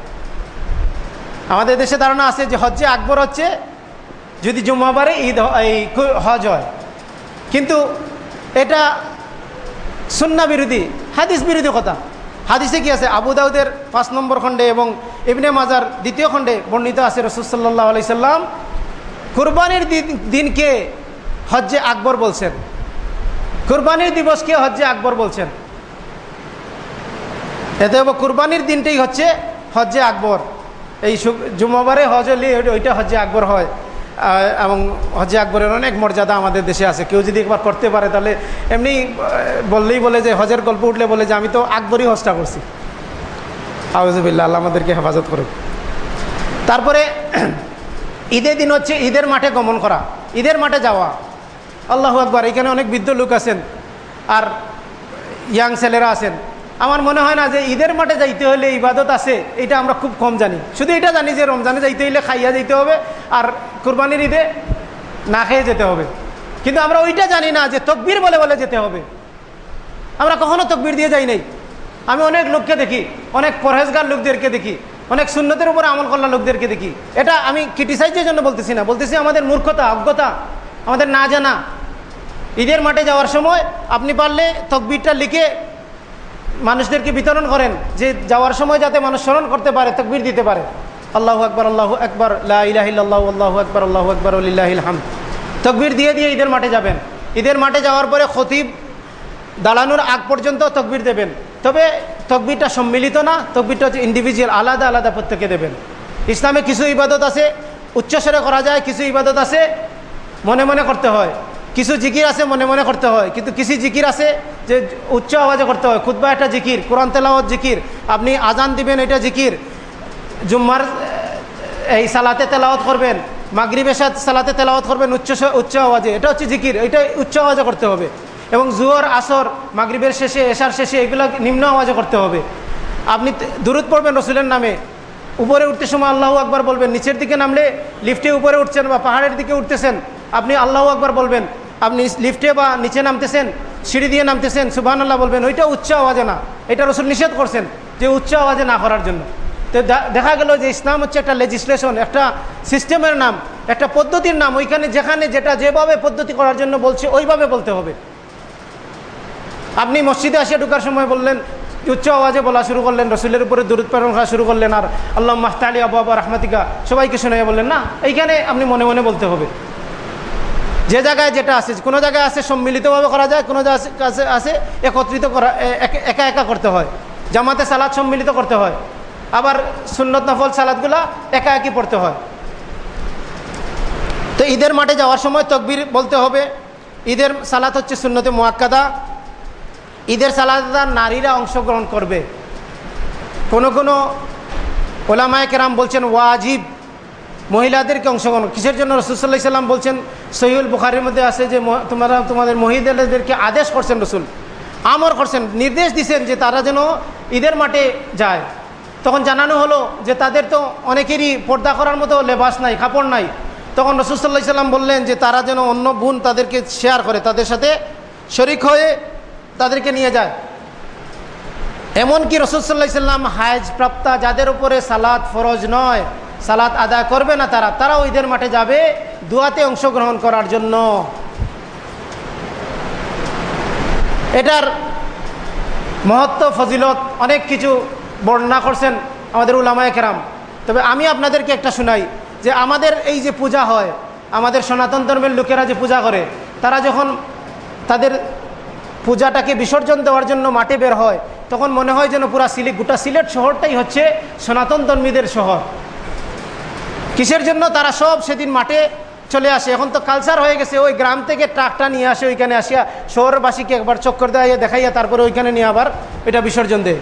আমাদের দেশে ধারণা আছে যে হজ্জে আকবর হচ্ছে যদি জুম্মাবারে ঈদ এই হজ হয়। কিন্তু এটা সুন্না বিরোধী, হাদিস বিরোধী কথা। হাদিসে কি আছে? আবু দাউদের পাঁচ নম্বর খণ্ডে এবং ইবনে মাজার দ্বিতীয় খণ্ডে বর্ণিত আছে রসুলসাল্লাহ আলি সাল্লাম, কুরবানির দিনকে হজ্জে আকবর বলছেন। কুরবানির দিবসকে হজ্জে আকবর বলছেন। এতে কুরবানির দিনটাই হচ্ছে হজ্জে আকবর। এই জুম্মাবারে হজ হলে ওইটা হজ্জে আকবর হয়। এবং হজ্জে আকবরের অনেক মর্যাদা আমাদের দেশে আছে। কেউ যদি একবার করতে পারে তাহলে এমনি বললেই বলে যে হজের গল্প উঠলে বলে যে আমি তো আকবরই হজটা করছি। আউজবিল্লা আল্লাহ আমাদেরকে হেফাজত করে তারপরে ঈদের দিন হচ্ছে ঈদের মাঠে গমন করা। ঈদের মাঠে যাওয়া। আল্লাহ আকবর, এখানে অনেক বৃদ্ধ লোক আছেন। আর ইয়াং ছেলেরা আছেন। আমার মনে হয় না যে ঈদের মাঠে যাইতে হলে ইবাদত আছে, এটা আমরা খুব কম জানি। শুধু এটা জানি যে রমজানে যাইতে হলে খাইয়া যাইতে হবে আর কোরবানির ঈদে না খেয়ে যেতে হবে। কিন্তু আমরা ওইটা জানি না যে তকবির বলে বলে যেতে হবে। আমরা কখনো তকবির দিয়ে যাই নাই। আমি অনেক লোককে দেখি, অনেক পরহেজগার লোকদেরকে দেখি, অনেক শূন্যতের উপর আমল করা লোকদেরকে দেখি। এটা আমি ক্রিটিসাইজের জন্য বলতেছি না, বলতেছি আমাদের মূর্খতা, অজ্ঞতা, আমাদের না জানা। ঈদের মাঠে যাওয়ার সময় আপনি পারলে তকবিরটা লিখে মানুষদেরকে বিতরণ করেন যে যাওয়ার সময় যাতে মানুষ স্মরণ করতে পারে, তকবির দিতে পারে। আল্লাহ আকবর আল্লাহ আকবর আল্লাহ আল্লাহ আকবর আল্লাহ আকবর হাম তকবির দিয়ে দিয়ে ঈদের মাঠে যাবেন। ঈদের মাঠে যাওয়ার পরে খতিব দাঁড়ানোর আগ পর্যন্ত তকবির দেবেন। তবে তকবিরটা সম্মিলিত না, তকবিরটা হচ্ছে ইন্ডিভিজুয়াল আলাদা আলাদা প্রত্যেকে দেবেন। ইসলামে কিছু ইবাদত আছে, উচ্চস্বরে করা যায়, কিছু ইবাদত আছে, মনে মনে করতে হয়। কিছু জিকির আছে মনে মনে করতে হয়, কিন্তু কিছু জিকির আছে যে উচ্চ আওয়াজে করতে হয়। খুদ্া একটা জিকির, কোরআন তেলাওয়াত জিকির, আপনি আজান দিবেন এটা জিকির। জুম্মার, এই সালাতে তেলাওয়াত করবেন মাগরিবের সাথে সালাতে তেলাওয়াত করবেন উচ্চ উচ্চ আওয়াজে। এটা হচ্ছে জিকির, এটা উচ্চ আওয়াজে করতে হবে। এবং জুয়র আসর, মাগরিবের শেষে এশার শেষে এগুলো নিম্ন আওয়াজে করতে হবে। আপনি দূরত পড়বেন রসুলের নামে। উপরে উঠতে সময় আল্লাহ আকবর বলবেন, নিচের দিকে নামলে লিফটে উপরে উঠছেন বা পাহাড়ের দিকে উঠতেছেন, আপনি আল্লাহ আকবর বলবেন আপনি লিফটে বা নিচে নামতেছেন, সিঁড়ি দিয়ে নামতেছেন সুবাহ আল্লাহ বলবেন, ওইটা উচ্চ আওয়াজে না। এটা রসুল নিষেধ করছেন যে উচ্চ আওয়াজে না করার জন্য। তো দেখা গেল যে ইসলাম হচ্ছে একটা লেজিসলেশন একটা সিস্টেমের নাম, একটা পদ্ধতির নাম। ওইখানে যেখানে যেটা যেভাবে পদ্ধতি করার জন্য বলছে, ওইভাবে বলতে হবে। আপনি মসজিদে আসিয়া ঢুকার সময় বললেন, উচ্চ আওয়াজে বলা শুরু করলেন, রসুলের উপরে দূরত প্রেরণ করা শুরু করলেন, আর আল্লাহ মাহতালি আবু আবা রহমাতিকা, সবাইকে শুনে বললেন, না, এইখানে আপনি মনে মনে বলতে হবে। যে জায়গায় যেটা আছে কোনো জায়গায় আছে, সম্মিলিতভাবে করা যায়, কোনো জায়গায় আছে একত্রিত করা একা একা করতে হয়। জামাতে সালাদ সম্মিলিত করতে হয়। আবার সুন্নত নফল সালাদগুলা একা একই পড়তে হয়। তো ঈদের মাঠে যাওয়ার সময় তকবির বলতে হবে, ঈদের সালাত হচ্ছে সুন্নতে মোয়াক্কাদা ঈদের সালাদা নারীরা অংশগ্রহণ করবে। কোনো কোনো ওলামায় কেরাম বলছেন, ওয়াজিব। মহিলাদেরকে অংশগ্রহণ কিসের জন্য রসুল্লাহ সাল্লাম বলছেন সহিউল বুখারির মধ্যে আছে যে তোমরা, তোমাদের মহিলাদেরকে আদেশ করছেন রসুল, আমর করছেন, নির্দেশ দিছেন যে তারা যেন ঈদের মাঠে যায়। তখন জানানো হলো যে তাদের তো অনেকেরই পর্দা করার মতো লেবাস নাই, কাপড় নাই। তখন রসুল্লাহ সাল্লাম বললেন যে তারা যেন অন্য বোন তাদেরকে শেয়ার করে, তাদের সাথে শরিক হয়ে তাদেরকে নিয়ে যায়। এমনকি রসুল্লাহ সাল্লাম হায়জ প্রাপ্তা যাদের উপরে সালাদ ফরজ নয় সালাত আদায় করবে না তারা, তারাও ঈদের মাঠে যাবে দুয়াতে অংশগ্রহণ করার জন্য। এটার মহত্ব, ফজিলত অনেক কিছু বর্ণনা করছেন আমাদের উলামায় কেরাম। তবে আমি আপনাদেরকে একটা শোনাই, যে আমাদের এই যে পূজা হয়, আমাদের সনাতন ধর্মের লোকেরা যে পূজা করে, তারা যখন তাদের পূজাটাকে বিসর্জন দেওয়ার জন্য মাঠে বের হয়, তখন মনে হয় যেন পুরা সিলেট গোটা সিলেট শহরটাই হচ্ছে সনাতন ধর্মীদের শহর। কিসের জন্য তারা সব সেদিন মাঠে চলে আসে? এখন তো কালচার হয়ে গেছে, ওই গ্রাম থেকে ট্রাকটা নিয়ে আসে, ওইখানে আসিয়া শহরবাসীকে একবার চক্কর দেওয়া দেখাইয়া তারপরে ওইখানে নিয়ে আবার এটা বিসর্জন দেয়।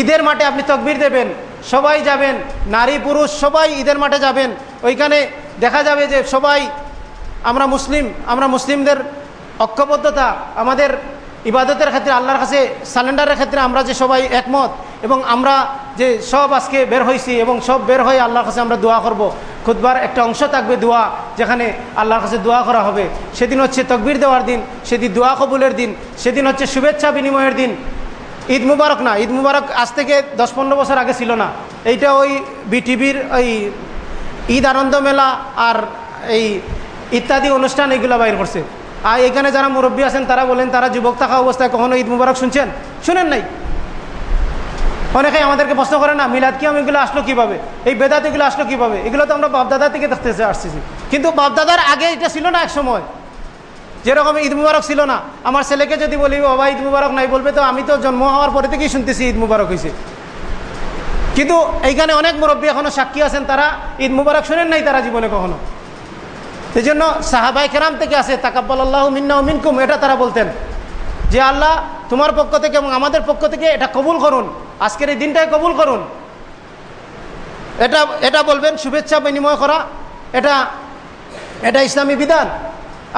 ঈদের মাঠে আপনি তকবির দেবেন, সবাই যাবেন, নারী, পুরুষ, সবাই ঈদের মাঠে যাবেন। ওইখানে দেখা যাবে যে সবাই, আমরা মুসলিম, আমরা মুসলিমদের ঐক্যবদ্ধতা, আমাদের ইবাদতের ক্ষেত্রে, আল্লাহর কাছে, সালেন্ডারের ক্ষেত্রে আমরা যে সবাই একমত এবং আমরা যে সব আজকে বের হয়েছি এবং সব বের হয়ে আল্লাহর কাছে আমরা দোয়া করব। খুদবার একটা অংশ থাকবে দোয়া, যেখানে আল্লাহর কাছে দোয়া করা হবে। সেদিন হচ্ছে তকবির দেওয়ার দিন, সেদিন দোয়া কবুলের দিন, সেদিন হচ্ছে শুভেচ্ছা বিনিময়ের দিন। ঈদ মুবারক না, ঈদ মুবারক আজ থেকে দশ পনেরো বছর আগে ছিল না। এইটা ওই বিটিভির ওই ঈদ আনন্দ মেলা আর এই ইত্যাদি অনুষ্ঠান এগুলো বাইর করছে। আর এখানে যারা মুরব্বী আছেন, তারা বলেন, তারা যুবক থাকা অবস্থায় কখনো ঈদ মুবারক শুনছেন? শুনেন নাই? অনেকে আমাদেরকে প্রশ্ন করে না, মিলাদ কিয়াম, এগুলো আসলো কীভাবে? এই বেদাত এগুলো আসলো কীভাবে? এগুলো তো আমরা বাপদাদা থেকে দেখতে আসছি কিন্তু বাপদাদার আগে এটা ছিল না এক সময় যেরকম ঈদ মুবারক ছিল না। আমার ছেলেকে যদি বলি বাবা ঈদ মুবারক নাই, বলবে তো, আমি তো জন্ম হওয়ার পরে থেকেই শুনতেছি ঈদ মুবারক হয়েছে কিন্তু এইখানে অনেক মুরব্বী এখনও সাক্ষী আছেন, তারা ঈদ মুবারক শোনেন নাই তারা জীবনে কখনো। সেই জন্য সাহাবাই কেরাম থেকে আসে তাকাব্বাল আল্লাহ মিন্না মিনকুম, এটা তারা বলতেন। যে আল্লাহ, তোমার পক্ষ থেকে এবং আমাদের পক্ষ থেকে এটা কবুল করুন, আজকের এই দিনটাই কবুল করুন। এটা এটা বলবেন, শুভেচ্ছা বিনিময় করা, এটা এটা ইসলামী বিধান।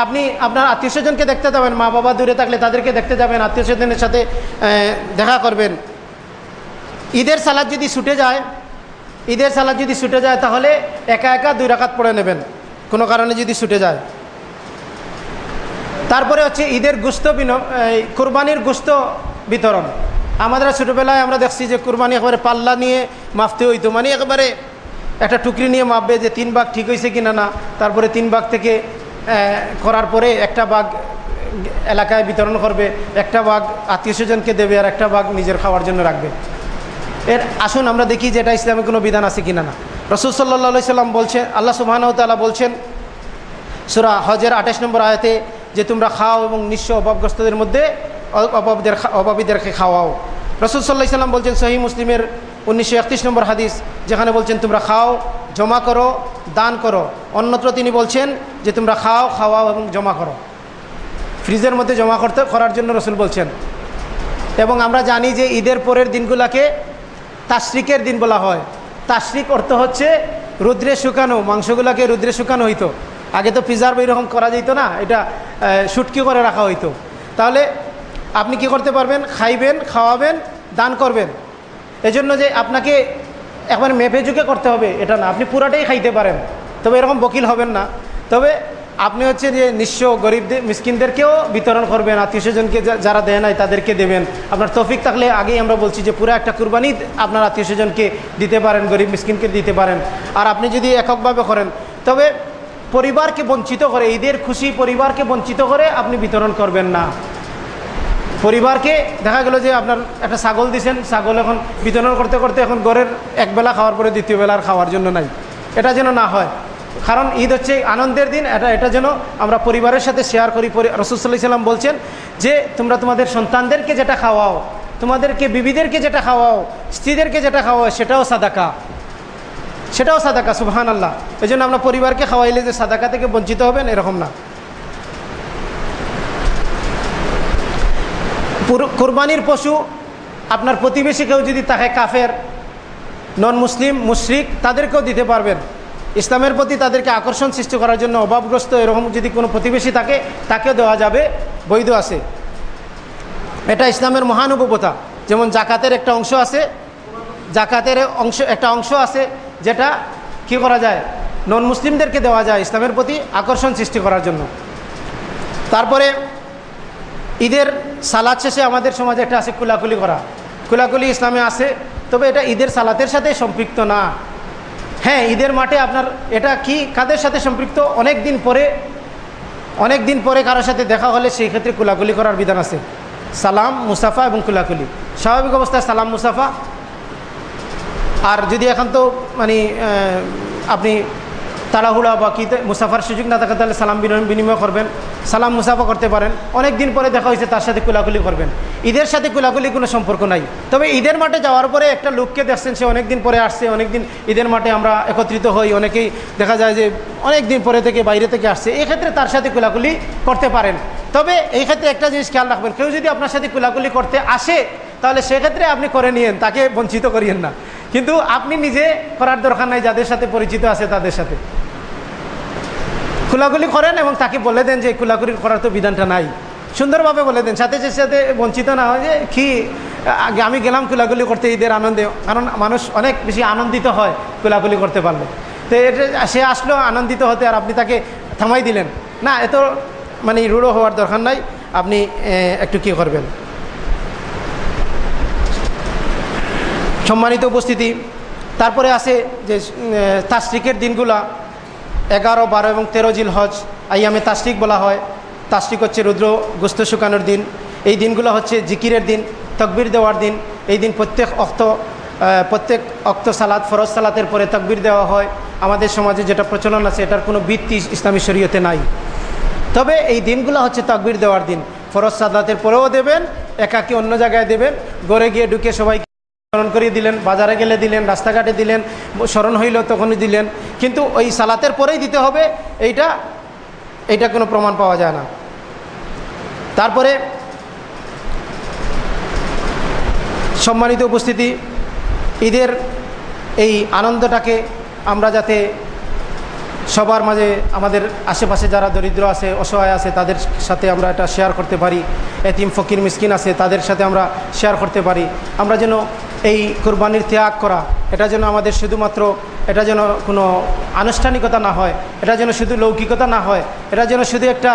আপনি আপনার আত্মীয় স্বজনকে দেখতে যাবেন, মা বাবা দূরে থাকলে তাদেরকে দেখতে যাবেন, আত্মীয় স্বজনের সাথে দেখা করবেন। ঈদের সালাদ যদি ছুটে যায়, ঈদের সালাদ যদি ছুটে যায়, তাহলে একা একা দুই রাখাত পড়ে নেবেন। কোনো কারণে যদি ছুটে যায়। তারপরে হচ্ছে ঈদের গুস্ত কোরবানির গুস্ত বিতরণ। আমাদের ছোটোবেলায় আমরা দেখছি যে কোরবানি একেবারে পাল্লা নিয়ে মাপতে হইতো। মানে একবারে একটা টুকরি নিয়ে মাপবে যে তিন ভাগ ঠিক হয়েছে কিনা না। তারপরে তিন ভাগ থেকে করার পরে একটা বাঘ এলাকায় বিতরণ করবে, একটা বাঘ আত্মীয় স্বজনকে দেবে আর একটা বাঘ নিজের খাওয়ার জন্য রাখবে। এর আসুন আমরা দেখি যে এটা ইসলামের কোনো বিধান আছে কিনা না। রসুল সাল্লা সাল্লাম বলছেন আল্লাহ সুবাহানতাল্লাহ বলছেন, সুরা হজের আঠাশ নম্বর আয়তে যে তোমরা খাও এবং নিঃস্ব অভাবগ্রস্তদের মধ্যে অভাবদের অভাবীদেরকে খাওয়াও। রসুল সাল্লাহ সাল্লাম বলছেন সহি মুসলিমের উনিশশো একত্রিশ নম্বর হাদিস, যেখানে বলছেন, তোমরা খাও, জমা করো, দান করো। অন্যত্র তিনি বলছেন যে, তোমরা খাও, খাওয়াও এবং জমা করো। ফ্রিজের মধ্যে জমা করতে, করার জন্য রসুল বলছেন। এবং আমরা জানি যে ঈদের পরের দিনগুলাকে তাশ্রিকের দিন বলা হয়। তাশ্রিক অর্থ হচ্ছে রুদ্রে শুকানো, মাংসগুলোকে রুদ্রে শুকানো হইতো। আগে তো প্রিজার্ভ এরকম করা যেত না, এটা শুটকি করে রাখা হইতো। তাহলে আপনি কি করতে পারবেন? খাইবেন, খাওয়াবেন, দান করবেন। এজন্য যে আপনাকে একবার মেপে ঝুঁকে করতে হবে, এটা না। আপনি পুরাটাই খাইতে পারেন। তবে এরকম বকিল হবেন না। তবে আপনি হচ্ছে যে নিঃস্ব গরিবদের মিসকিনদেরকেও বিতরণ করবেন, আত্মীয় স্বজনকে যারা দেয় নাই তাদেরকে দেবেন। আপনার তফিক থাকলে আগেই আমরা বলছি যে পুরো একটা কুরবানি আপনার আত্মীয় স্বজনকে দিতে পারেন, গরিব মিসকিনকে দিতে পারেন। আর আপনি যদি এককভাবে করেন, তবে পরিবারকে বঞ্চিত করে, ঈদের খুশি পরিবারকে বঞ্চিত করে আপনি বিতরণ করবেন না। পরিবারকে, দেখা গেল যে আপনার একটা ছাগল দিছেন, ছাগল এখন বিতরণ করতে করতে এখন গড়ের একবেলা খাওয়ার পরে দ্বিতীয় বেলা আর খাওয়ার জন্য নাই। এটা যেন না হয়। কারণ ঈদ হচ্ছে আনন্দের দিন, এটা এটা যেন আমরা পরিবারের সাথে শেয়ার করি। রসুল্লাহ সাল্লাম বলছেন যে, তোমরা তোমাদের সন্তানদেরকে যেটা খাওয়াও, তোমাদেরকে, বিবিদেরকে যেটা খাওয়াও, স্ত্রীদেরকে যেটা খাওয়াও, সেটাও সাদাকা। সেটাও সাদাকা সুবহান আল্লাহ এই জন্য আমরা পরিবারকে খাওয়াইলে যে সাদাকা থেকে বঞ্চিত হবেন, এরকম না। কোরবানির পশু, আপনার প্রতিবেশী কেউ যদি তাকে কাফের নন মুসলিম মুশরিক, তাদেরকেও দিতে পারবেন। ইসলামের প্রতি তাদেরকে আকর্ষণ সৃষ্টি করার জন্য অভাবগ্রস্ত এরকম যদি কোনো প্রতিবেশী থাকে, তাকেও দেওয়া যাবে, বৈধ আছে। এটা ইসলামের মহানুভবতা যেমন জাকাতের একটা অংশ আছে, জাকাতের অংশ, একটা অংশ আছে, যেটা কি করা যায়? নন মুসলিমদেরকে দেওয়া যায় ইসলামের প্রতি আকর্ষণ সৃষ্টি করার জন্য। তারপরে ঈদের সালাদ শেষে আমাদের সমাজে একটা আছে কুলাকুলি করা। কুলাকুলি ইসলামে আছে, তবে এটা ঈদের সালাতের সাথে সম্পৃক্ত না। হ্যাঁ ঈদের মাঠে আপনার এটা কি, কাদের সাথে সম্পৃক্ত? অনেক দিন পরে অনেক দিন পরে কারোর সাথে দেখা হলে সেই ক্ষেত্রে কুলাকুলি করার বিধান আছে। সালাম মুসাফা এবং কুলাকুলি। স্বাভাবিক অবস্থায় সালাম মুসাফা আর যদি এখন তো মানে আপনি তাড়াহুড়া বা কী মুসাফার সুযোগ না থাকে তাহলে সালাম বিনিময় করবেন। সালাম মুসাফা করতে পারেন। অনেক দিন পরে দেখা হয়েছে তার সাথে কুলাকুলি করবেন। ঈদের সাথে কুলাকুলি কোনো সম্পর্ক নাই। তবে ঈদের মাঠে যাওয়ার পরে একটা লোককে দেখছেন, সে অনেক দিন পরে আসছে। অনেক দিন ঈদের মাঠে আমরা একত্রিত হই। অনেকেই দেখা যায় যে অনেক দিন পরে থেকে বাইরে থেকে আসছে। এই ক্ষেত্রে তার সাথে কুলাকুলি করতে পারেন। তবে এই ক্ষেত্রে একটা জিনিস খেয়াল রাখবেন। কেউ যদি আপনার সাথে কুলাকুলি করতে আসে, তাহলে সেক্ষেত্রে আপনি করে নিয়েন। তাকে বঞ্চিত করিয়েন না। কিন্তু আপনি নিজে করার দরকার নাই। যাদের সাথে পরিচিত আছে তাদের সাথে। খোলাগুলি করেন এবং তাকে বলে দেন যে খোলাগুলি করার তো বিধানটা নাই। সুন্দরভাবে বলে দেন, সাথে সাথে বঞ্চিত না হয় যে কি আমি গেলাম খোলাগুলি করতে ঈদের আনন্দে, কারণ মানুষ অনেক বেশি আনন্দিত হয় খোলাগুলি করতে পারলে। তো এটা সে আসলো আনন্দিত হতে আর আপনি তাকে থামাই দিলেন। না এত মানে রুড়ো হওয়ার দরকার নাই, আপনি একটু কী করবেন? সম্মানিত উপস্থিতি, তারপরে আছে যে তার তাস্ট্রিকের দিনগুলা এগারো, বারো এবং তেরো জিল হজ আইয়ামে তাস্ট্রিক বলা হয়। তাস্ট্রিক হচ্ছে রুদ্র গোস্ত শুকানোর দিন। এই দিনগুলো হচ্ছে জিকিরের দিন, তকবির দেওয়ার দিন। এই দিন প্রত্যেক অক্ত প্রত্যেক অক্ত সালাদ ফরজ সালাতের পরে তকবির দেওয়া হয়। আমাদের সমাজে যেটা প্রচলন আছে, এটার কোনো বৃত্তি ইসলামী শরীয়তে নাই। তবে এই দিনগুলো হচ্ছে তকবির দেওয়ার দিন। ফরজ সালাতের পরেও দেবেন, একাকি অন্য জায়গায় দেবেন। গড়ে গিয়ে ঢুকে সবাই স্মরণ করিয়ে দিলেন, বাজারে গেলে দিলেন, রাস্তাঘাটে দিলেন, স্মরণ হইল তখনই দিলেন। কিন্তু ওই সালাতের পরেই দিতে হবে, এইটা এইটা কোনো প্রমাণ পাওয়া যায় না। তারপরে সম্মানিত উপস্থিতি, ঈদের এই আনন্দটাকে আমরা যাতে সবার মাঝে, আমাদের আশেপাশে যারা দরিদ্র আছে, অসহায় আছে, তাদের সাথে আমরা এটা শেয়ার করতে পারি। এতিম, ফকির, মিসকিন আছে, তাদের সাথে আমরা শেয়ার করতে পারি। আমরা যেন এই কোরবানির ত্যাগ করা, এটা যেন আমাদের শুধুমাত্র, এটা যেন কোনো আনুষ্ঠানিকতা না হয়, এটা যেন শুধু লৌকিকতা না হয়, এটা যেন শুধু একটা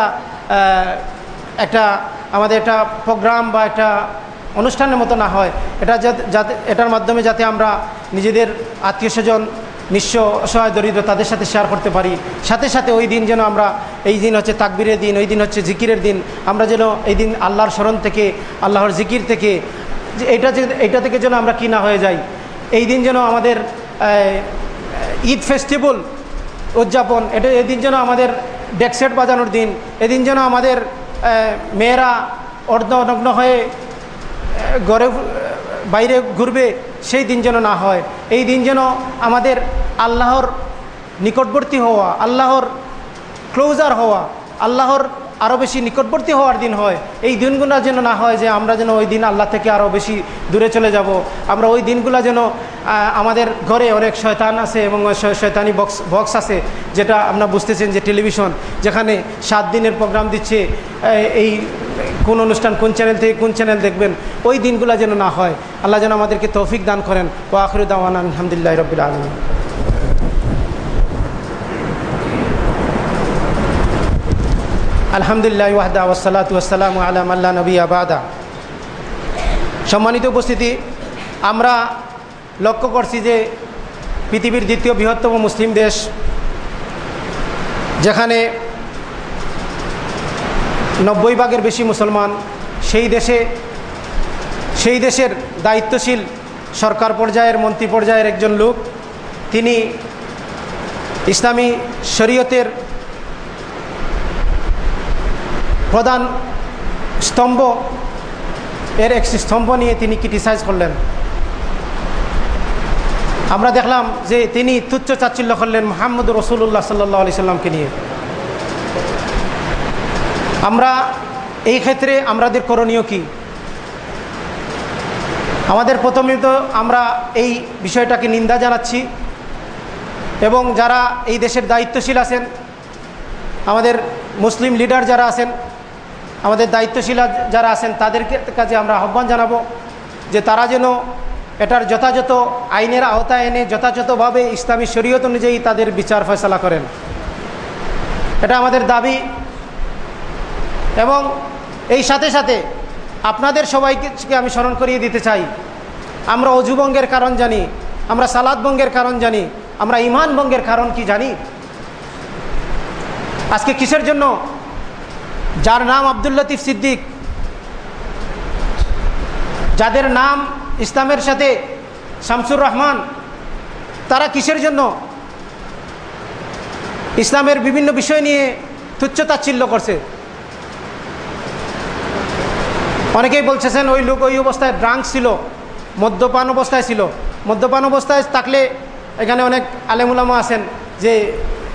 একটা আমাদের একটা প্রোগ্রাম বা একটা অনুষ্ঠানের মতো না হয়, এটা যাতে এটার মাধ্যমে যাতে আমরা নিজেদের আত্মীয় স্বজন, নিঃস্ব অসহায় দরিদ্র তাদের সাথে শেয়ার করতে পারি। সাথে সাথে ওই দিন যেন আমরা, এই দিন হচ্ছে তাকবিরের দিন, ওই দিন হচ্ছে জিকিরের দিন, আমরা যেন এই দিন আল্লাহর স্মরণ থেকে, আল্লাহর জিকির থেকে যে এটা যে, এটা থেকে যেন আমরা কিনা হয়ে যাই। এই দিন যেন আমাদের ঈদ ফেস্টিভ্যাল উদযাপন, এটা এদিন যেন আমাদের ডেকসেট বাজানোর দিন এদিন যেন আমাদের মেয়েরা অর্ধনগ্ন হয়ে গড়ে বাইরে ঘুরবে, সেই দিন যেন না হয়। এই দিন যেন আমাদের আল্লাহর নিকটবর্তী হওয়া, আল্লাহর ক্লোজার হওয়া, আল্লাহর আরও বেশি নিকটবর্তী হওয়ার দিন হয়। এই দিনগুলো যেন না হয় যে আমরা যেন ওই দিন আল্লাহ থেকে আরও বেশি দূরে চলে যাব। আমরা ওই দিনগুলো যেন আমাদের ঘরে অনেক শয়তান আছে এবং শয়তানি বক্স বক্স আছে, যেটা আপনারা বুঝতেছেন যে টেলিভিশন, যেখানে সাত দিনের প্রোগ্রাম দিচ্ছে এই কোন অনুষ্ঠান কোন চ্যানেল থেকে কোন চ্যানেল দেখবেন, ওই দিনগুলো যেন না হয়। আল্লাহ যেন আমাদেরকে তৌফিক দান করেন। ও আখরুদ্দাওয়ান আলহামদুলিল্লাহ রবিল আলমী আলহামদুলিল্লাহ ওয়াহদা ওসালাত ওয়াসালাম আলাম আল্লাহ নবী আবাদা সম্মানিত উপস্থিতি, আমরা লক্ষ্য করছি যে পৃথিবীর দ্বিতীয় বৃহত্তম মুসলিম দেশ, যেখানে নব্বই ভাগের বেশি মুসলমান, সেই দেশে, সেই দেশের দায়িত্বশীল সরকার পর্যায়ের, মন্ত্রী পর্যায়ের একজন লোক, তিনি ইসলামী শরীয়তের প্রধান স্তম্ভ, এর একটি স্তম্ভ নিয়ে তিনি ক্রিটিসাইজ করলেন। আমরা দেখলাম যে তিনি তুচ্ছ চাচ্ছিল্য করলেন মোহাম্মদ রসুল্লাহ সাল্লাহ আলি সাল্লামকে নিয়ে। আমরা এই ক্ষেত্রে আমাদের করণীয় কি? আমাদের প্রথমে তো আমরা এই বিষয়টাকে নিন্দা জানাচ্ছি এবং যারা এই দেশের দায়িত্বশীল আছেন, আমাদের মুসলিম লিডার যারা আছেন আমাদের দায়িত্বশীল যারা আছেন তাদের কাছে আমরা আহ্বান জানাব যে তারা যেন এটার যথাযথ আইনের আওতায় এনে যথাযথভাবে ইসলামী শরীয়ত অনুযায়ী তাদের বিচার ফয়সলা করেন। এটা আমাদের দাবি। এবং এই সাথে সাথে আপনাদের সবাইকে আমি স্মরণ করিয়ে দিতে চাই। আমরা অজুবঙ্গের কারণ জানি, আমরা সালাদ বঙ্গের কারণ জানি, আমরা ইমান বঙ্গের কারণ কি জানি? আজকে কিসের জন্য যার নাম আব্দুল লতিফ সিদ্দিক। যাদের নাম ইসলামের সাথে শামসুর রহমান, তারা কিসের জন্য? ইসলামের বিভিন্ন বিষয় নিয়ে তুচ্ছতাচ্ছিল্য করছে। অনেকেই বলছেন ওই লোক ওই অবস্থায় ড্রাঙ্ক ছিল, মদ্যপান অবস্থায় ছিল। মদ্যপান অবস্থায় থাকলে এখানে অনেক আলেমুলামা আছেন যে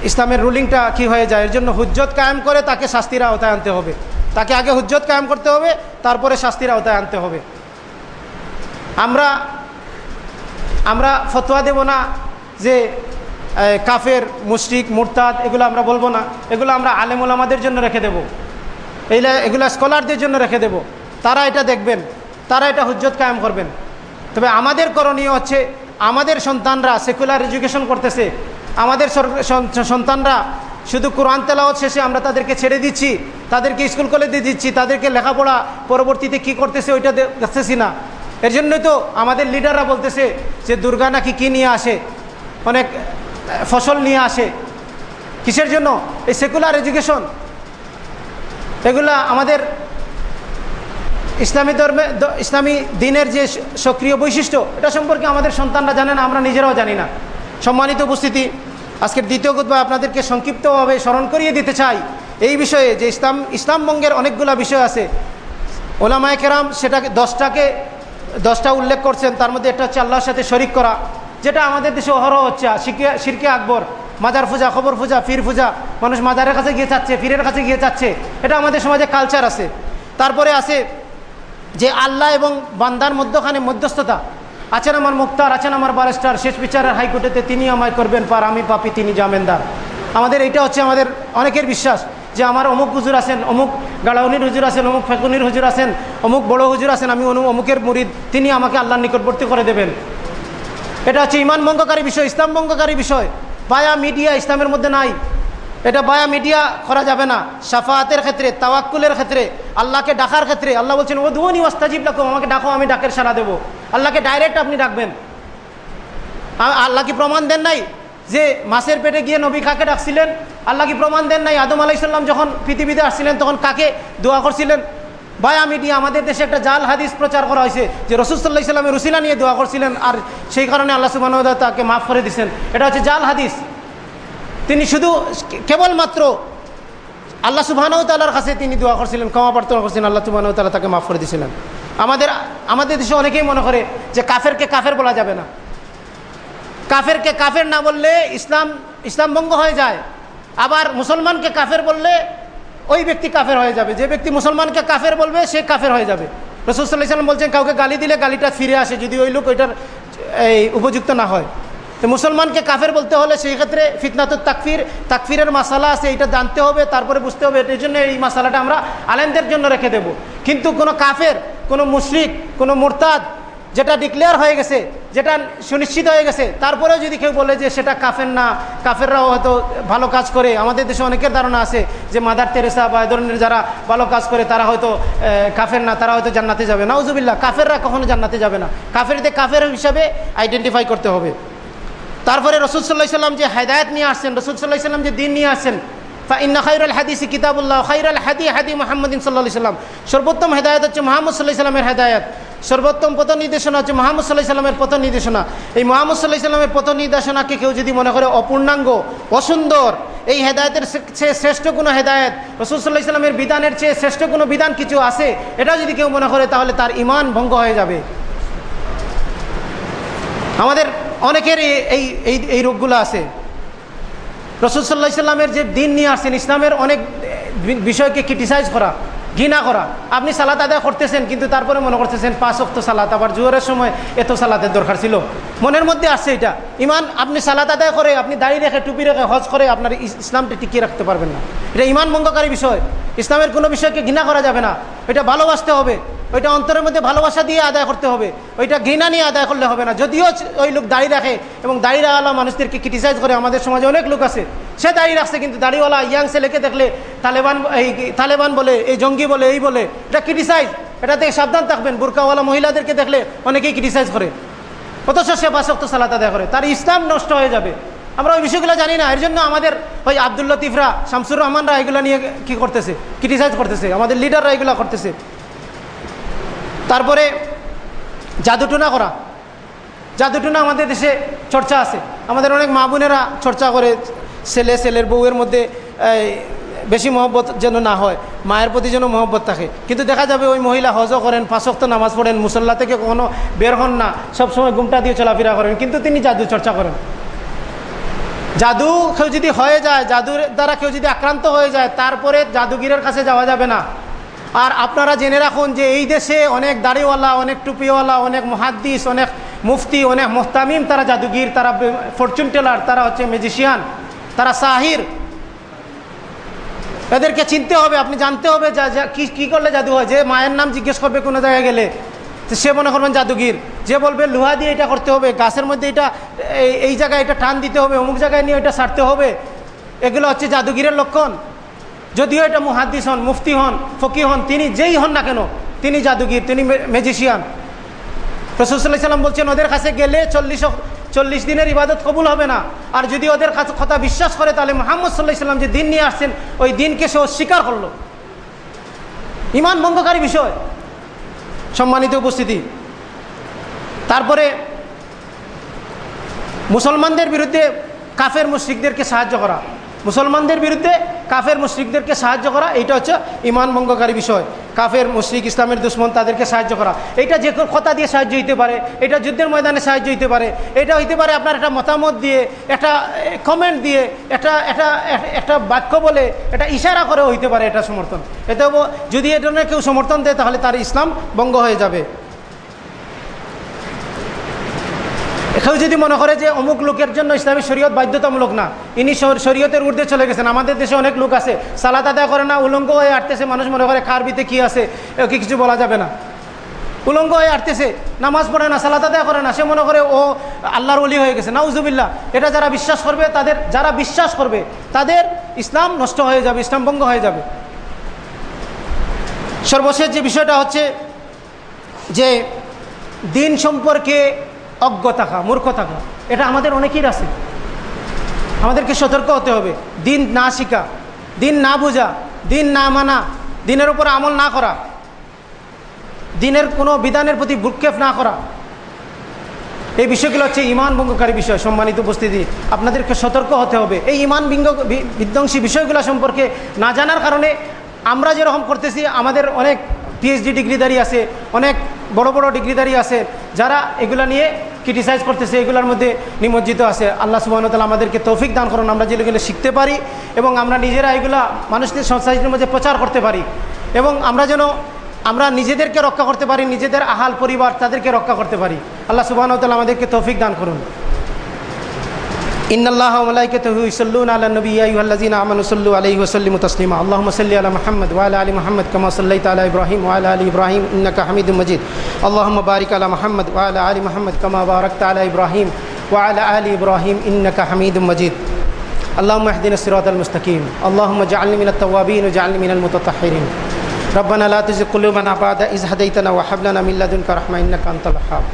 ইসলামের রুলিংটা কি হয়ে যায়? এর জন্য হুজ্জত কায়েম করে তাকে শাস্তির আওতায় আনতে হবে। তাকে আগে হুজ্জত কায়েম করতে হবে, তারপরে শাস্তির আওতায় আনতে হবে। আমরা আমরা ফতোয়া দেব না যে কাফের, মুশরিক, মুরতাদ, এগুলো আমরা বলব না। এগুলো আমরা আলেমুল আমাদের জন্য রেখে দেব। এইগুলা এগুলো স্কলারদের জন্য রেখে দেব। তারা এটা দেখবেন, তারা এটা হুজ্জত কায়েম করবেন। তবে আমাদের করণীয় হচ্ছে, আমাদের সন্তানরা সেকুলার এডুকেশন করতেছে আমাদের সন্তানরা শুধু কোরআন তেলাওয়াত শেষে আমরা তাদেরকে ছেড়ে দিচ্ছি, তাদেরকে স্কুল কলেজে দিচ্ছি, তাদেরকে লেখাপড়া পরবর্তীতে কি করতেছে ওইটা দেখতেছি না। এর জন্যই তো আমাদের লিডাররা বলতেছে যে দুর্গা নাকি কী নিয়ে আসে, অনেক ফসল নিয়ে আসে। কিসের জন্য? এই সেকুলার এডুকেশন। এগুলা আমাদের ইসলামী ধর্মে ইসলামী দিনের যে সক্রিয় বৈশিষ্ট্য, এটা সম্পর্কে আমাদের সন্তানরা জানে না, আমরা নিজেরাও জানি না। সম্মানিত উপস্থিতি, আজকের দ্বিতীয় গুতবা আপনাদেরকে সংক্ষিপ্তভাবে স্মরণ করিয়ে দিতে চাই। এই বিষয়ে যে ইসলাম ইসলাম বঙ্গের অনেকগুলো বিষয় আছে, ওলামায় কেরাম সেটাকে, দশটাকে, দশটা উল্লেখ করছেন, তার মধ্যে একটা হচ্ছে আল্লাহর সাথে শরিক করা, যেটা আমাদের দেশে অহরহ হচ্ছে, শিরকে শিরকে আকবর, মাজার পূজা খবর পূজা ফির পূজা মানুষ মাজারের কাছে গিয়ে চাচ্ছে, ফিরের কাছে গিয়ে চাচ্ছে, এটা আমাদের সমাজে কালচার আছে। তারপরে আছে যে আল্লাহ এবং বান্দার মধ্যখানে মধ্যস্থতা আছেন আমার মুক্তার, আছেন আমার বারেস্টার শেষ বিচারের হাইকোর্টেতে তিনি আমায় করবেন পার, আমি পাপি, তিনি জামেনদার। আমাদের এটা হচ্ছে আমাদের অনেকের বিশ্বাস যে আমার অমুক হুজুর আছেন, অমুক গাড়াউনির হুজুর আছেন, অমুক ফেকুনির হুজুর আছেন, অমুক বড় হুজুর আছেন, আমি অনু অমুকের মুরিদ, তিনি আমাকে আল্লাহর নিকটবর্তী করে দেবেন। এটা হচ্ছে ইমান ভঙ্গকারী বিষয় ইসলাম ভঙ্গকারী বিষয়। পায়া মিডিয়া ইসলামের মধ্যে নাই। এটা বায়া মিডিয়া করা যাবে না। সাফাতের ক্ষেত্রে, তাওয়াক্কুলের ক্ষেত্রে, আল্লাহকে ডাকার ক্ষেত্রে, আল্লাহ বলছেন ও ধুয়নি ওয়াস্তাজিব ডাকো আমাকে ডাকো, আমি ডাকের সারা দেবো। আল্লাহকে ডাইরেক্ট আপনি ডাকবেন। আল্লাহ কি প্রমাণ দেন নাই যে মাছের পেটে গিয়ে নবী কাকে ডাকছিলেন? আল্লাহ কি প্রমাণ দেন নাই? আদম আলাইসাল্লাম যখন পৃথিবীতে আসছিলেন, তখন কাকে দোয়া করছিলেন? বায়া মিডিয়া, আমাদের দেশে একটা জাল হাদিস প্রচার করা হয়েছে যে রসুল্লাহ ইসলামের রুসিলা নিয়ে দোয়া করছিলেন আর সেই কারণে আল্লাহ সুবাহ তাকে মাফ করে দিচ্ছেন এটা হচ্ছে জাল হাদিস। তিনি শুধু কেবলমাত্র আল্লাহ সুবাহানও তাল্লার কাছে তিনি দোয়া করছিলেন, ক্ষমা প্রার্থনা করছিলেন, আল্লাহ সুবাহ তাল্লাহ তাকে মাফ করে দিয়েছিলেন। আমাদের আমাদের দেশে অনেকেই মনে করে যে কাফেরকে কাফের বলা যাবে না। কাফেরকে কাফের না বললে ইসলাম ইসলাম ভঙ্গ হয়ে যায়। আবার মুসলমানকে কাফের বললে ওই ব্যক্তি কাফের হয়ে যাবে। যে ব্যক্তি মুসলমানকে কাফের বলবে, সে কাফের হয়ে যাবে। রসুল্লাহ ইসলাম বলছেন, কাউকে গালি দিলে গালিটা ফিরে আসে যদি ওই লোক ওইটার, এই, উপযুক্ত না হয়। মুসলমানকে কাফের বলতে হলে সেই ক্ষেত্রে ফিতনাতুর তাকফির, তাকফিরের মাসালা আছে এটা জানতে হবে, তারপরে বুঝতে হবে এই জন্য এই মশালাটা আমরা আলেমদের জন্য রেখে দেব। কিন্তু কোনো কাফের, কোনো মুশরিক, কোনো মোরতাদ যেটা ডিক্লেয়ার হয়ে গেছে, যেটা সুনিশ্চিত হয়ে গেছে, তারপরেও যদি কেউ বলে যে সেটা কাফের না, কাফেররাও হয়তো ভালো কাজ করে, আমাদের দেশে অনেকের ধারণা আছে যে মাদার তেরেসা বা এ ধরনের যারা ভালো কাজ করে, তারা হয়তো কাফের না, তারা হয়তো জান্নাতে যাবে। না উজুবিল্লা কাফেররা কখনো জান্নাতে যাবে না। কাফেরদের কাফের হিসাবে আইডেন্টিফাই করতে হবে। তারপরে রসুল সাল্লাহ সাল্লাম যে হেদায়ত নিয়ে আসছেন, রসুল সাল্লাহ সাল্লাম যে দিন নিয়ে আসছেন ইন্না খাইরুল হাদিসি কিতাবুল্লাহ খাইরুল হাদি হাদি মোহাম্মদিন সাল্লাহ সাল্লাম। সর্বোত্তম হেদায়ত হচ্ছে মোহাম্মদ সাল্লাহ সাল্লামের হেদায়ত। সর্বোত্তম পথ নির্দেশনা হচ্ছে মোহাম্মদ সাল্লাহ সাল্লামের পথ নির্দেশনা। এই মোহাম্মদ সাল্লাহ সাল্লামের পথ নির্দেশনাকে কেউ যদি মনে করে অপূর্ণাঙ্গ, অসুন্দর, এই হেদায়তের চেয়ে শ্রেষ্ঠ কোনো হেদায়ত, রসুল সাল্লাহ সাল্লামের বিধানের চেয়ে শ্রেষ্ঠ কোনো বিধান কিছু আছে? এটা যদি কেউ মনে করে তাহলে তার ইমান ভঙ্গ হয়ে যাবে। আমাদের অনেকের এই এই এই রোগগুলো আছে। রসদ সাল্লাহ ইসলামের যে দিন নিয়ে আসছেন, ইসলামের অনেক বিষয়কে ক্রিটিসাইজ করা। ঘৃণা করা। আপনি সালাত আদায় করতেছেন, কিন্তু তারপরে মনে করতেছেন, পাঁচ অক্ত সালাত, আবার জোয়ারের সময় এত সালাতের দরকার ছিল। মনের মধ্যে আসছে এটা। ইমান, আপনি সালাত আদায় করে, আপনি দাঁড়িয়ে রেখে, টুপি রেখে, হজ করে আপনার ইস- ইসলামটি টিকিয়ে রাখতে পারবেন না। এটা ইমান ভঙ্গকারী বিষয়। ইসলামের কোনো বিষয়কে ঘৃণা করা যাবে না। এটা ভালোবাসতে হবে। ওইটা অন্তরের মধ্যে ভালোবাসা দিয়ে আদায় করতে হবে। ওইটা ঘৃণা নিয়ে আদায় করলে হবে না। যদিও ওই লোক দাঁড়িয়ে রাখে এবং দাঁড়িয়ে রাখা মানুষদেরকে ক্রিটিসাইজ করে, আমাদের সমাজে অনেক লোক আছে। সে দাঁড়িয়ে রাখছে, কিন্তু দাড়িওয়ালা ইয়াং ছেলেকে দেখলে তালেবান, এই তালেবান বলে, এই জঙ্গি বলে, এই বলে, এটা ক্রিটিসাইজ এটা থেকে সাবধান থাকবেন। বুরকাওয়ালা মহিলাদেরকে দেখলে অনেকেই ক্রিটিসাইজ করে। অথচ সে বাসক্ত সালাত আদায় করে। তার ইসলাম নষ্ট হয়ে যাবে। আমরা ওই বিষয়গুলো জানি না। এর জন্য আমাদের ওই আব্দুল লতিফরা, শামসুর রহমানরা এগুলো নিয়ে কি করতেছে? ক্রিটিসাইজ করতেছে। আমাদের লিডাররা এগুলো করতেছে। তারপরে জাদুটুনা করা। জাদুটুনা আমাদের দেশে চর্চা আছে। আমাদের অনেক মা বোনেরা চর্চা করে। ছেলে, ছেলের বউয়ের মধ্যে বেশি মহব্বত যেন না হয়, মায়ের প্রতি যেন মহব্বত থাকে। কিন্তু দেখা যাবে ওই মহিলা হজও করেন পাঁচক্ত নামাজ পড়েন, মুসল্লা থেকে কখনো বের হন না, সবসময় গুমটা দিয়ে চলাফেরা করেন, কিন্তু তিনি জাদু চর্চা করেন। জাদু কেউ যদি হয়ে যায়, জাদুর দ্বারা কেউ যদি আক্রান্ত হয়ে যায়, তারপরে জাদুগিরের কাছে যাওয়া যাবে না। আর আপনারা জেনে রাখুন যে এই দেশে অনেক দাড়িওয়ালা, অনেক টুপিওয়ালা, অনেক মহাদ্দিস, অনেক মুফতি, অনেক মোহতামিম, তারা জাদুগির, তারা ফরচুন টেলার তারা হচ্ছে ম্যাজিশিয়ান তারা সাহির। এদেরকে চিনতে হবে, আপনি জানতে হবে যা, যা- কি, কী করলে জাদু হয়। যে মায়ের নাম জিজ্ঞেস করবে কোনো জায়গায় গেলে, তো সে মনে করবেন জাদুগির। যে বলবে, লোহা দিয়ে এটা করতে হবে, গাছের মধ্যে এটা, এই- জায়গায় এটা টান দিতে হবে, অমুক জায়গায় নিয়ে এটা সারতে হবে। এগুলো হচ্ছে জাদুগিরের লক্ষণ। যদিও এটা মুহাদ্দিস হন, মুফতি হন ফকি হন, তিনি যেই হন না কেন, তিনি জাদুগির, তিনি ম্যাজিশিয়ান রসুল্লাহ সাল্লাম বলছেন, ওদের কাছে গেলে চল্লিশ চল্লিশ দিনের ইবাদত কবুল হবে না। আর যদি ওদের কাছে কথা বিশ্বাস করে, তাহলে মোহাম্মদ সাল্লাহ ইসলাম যে দিন নিয়ে আসছেন, ওই দিনকে সে অস্বীকার করল। ইমান ভঙ্গকারী বিষয়। সম্মানিত উপস্থিতি। তারপরে মুসলমানদের বিরুদ্ধে কাফের মুশ্রিকদেরকে সাহায্য করা। মুসলমানদের বিরুদ্ধে কাফের মুশ্রিকদেরকে সাহায্য করা এটা হচ্ছে ইমান ভঙ্গকারী বিষয়। কাফের মুশ্রিক ইসলামের দুশ্মন তাদেরকে সাহায্য করা। এটা যে কথা দিয়ে সাহায্য হইতে পারে, এটা যুদ্ধের ময়দানে সাহায্য হইতে পারে, এটা হইতে পারে আপনার একটা মতামত দিয়ে, একটা কমেন্ট দিয়ে, একটা একটা একটা বাক্য বলে এটা ইশারা করেও হইতে পারে এটা সমর্থন। এতে যদি এ ধরনের কেউ সমর্থন দেয় তাহলে তার ইসলাম ভঙ্গ হয়ে যাবে। কেউ যদি মনে করে যে অমুক লোকের জন্য ইসলামী শরীয়ত বাধ্যতামূলক না, ইনি শর- শরীয়তের ঊর্ধ্বে চলে গেছেন, আমাদের দেশে অনেক লোক আছে, সালাত আদায় করে না, উলঙ্গ হয়ে আটতেছে মানুষ মনে করে কার বিতে কী আছে ওকে কিছু বলা যাবে না। উলঙ্গ হয়ে আটতেছে নামাজ পড়ে না, সালাত আদায় করে না, সে মনে করে, ও আল্লাহর অলি হয়ে গেছে, নাউজুবিল্লাহ। এটা যারা বিশ্বাস করবে, তাদের যারা বিশ্বাস করবে, তাদের ইসলাম নষ্ট হয়ে যাবে, ইসলাম ভঙ্গ হয়ে যাবে। সর্বশেষ যে বিষয়টা হচ্ছে যে, দিন সম্পর্কে অজ্ঞ থাকা মূর্খ থাকা এটা আমাদের অনেকের আছে। আমাদেরকে সতর্ক হতে হবে। দিন না শিখা, দিন না বোঝা, দিন না মানা, দিনের উপর আমল না করা, দিনের কোনো বিধানের প্রতি ভ্রুক্ষেপ না করা। এই বিষয়গুলো হচ্ছে ইমান ভঙ্গকারী বিষয়, সম্মানিত উপস্থিতি। আপনাদেরকে সতর্ক হতে হবে। এই ইমান বিঙ্গ বিধ্বংসী বিষয়গুলো সম্পর্কে না জানার কারণে আমরা যেরকম করতেছি, আমাদের অনেক পিএইচডি ডিগ্রিধারী আছে, অনেক বড় বড় ডিগ্রিধারী আছে, যারা এগুলা নিয়ে ক্রিটিসাইজ করতেছে, এগুলোর মধ্যে নিমজ্জিত আছে। আল্লাহ সুবাহতাল আমাদেরকে তৌফিক দান করুন, আমরা যেগুলো শিখতে পারি এবং আমরা নিজেরা এগুলা মানুষদের সংস্থার মধ্যে প্রচার করতে পারি। এবং আমরা যেন, আমরা নিজেদেরকে রক্ষা করতে পারি, নিজেদের আহাল পরিবার তাদেরকে রক্ষা করতে পারি। আল্লাহ সুবাহতাল আমাদেরকে তৌফিক দান করুন। إن الله وملائكته يصلون على النبي يا أيها الذين آمنوا صلوا عليه وسلموا تسليما. اللهم صل على محمد وعلى آل محمد كما صليت على إبراهيم وعلى آل إبراهيم إنك حميد مجيد. اللهم بارك على محمد وعلى آل محمد كما باركت على إبراهيم وعلى آل إبراهيم إنك حميد مجيد. اللهم اهدنا الصراط المستقيم. اللهم اجعلني من التوابين واجعلني من المتطهرين. ربنا لا تزغ قلوبنا بعد إذ هديتنا وهب لنا من لدنك رحمة إنك أنت الوهاب.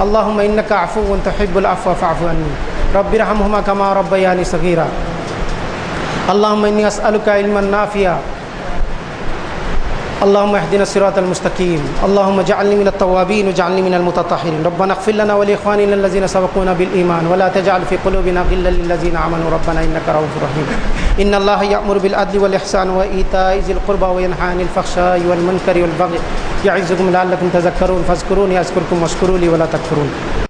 اللهم إنك عفو تحب العفو فاعف عني. رب ارحمهما كما ربياني صغيرا. اللهم إني أسألك علما نافعا. اللهم اهدنا الصراط المستقيم. اللهم اجعلني من التوابين واجعلني من المتطهرين. ربنا اغفر لنا ولإخواننا الذين سبقونا بالإيمان. ولا تجعل في قلوبنا غلا للذين آمنوا. ربنا إنك رؤوف رحيم. إن الله يأمر بالعدل والإحسان وإيتاء ذي القربى وينهى عن الفحشاء والمنكر والبغي. يعظكم لعلكم تذكرون. فاذكروني أذكركم واشكروا لي ولا تكفرون.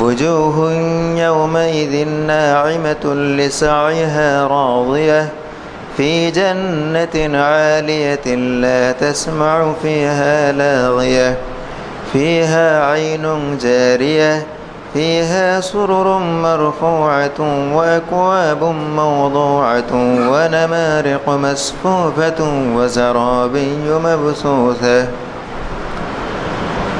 وجوه يومئذ ناعمة لسعيها راضية في جنة عالية لا تسمع فيها لاغية فيها عين جارية فيها سرر مرفوعة وأكواب موضوعة ونمارق مسفوفة وزرابي مبثوثة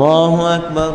الله أكبر.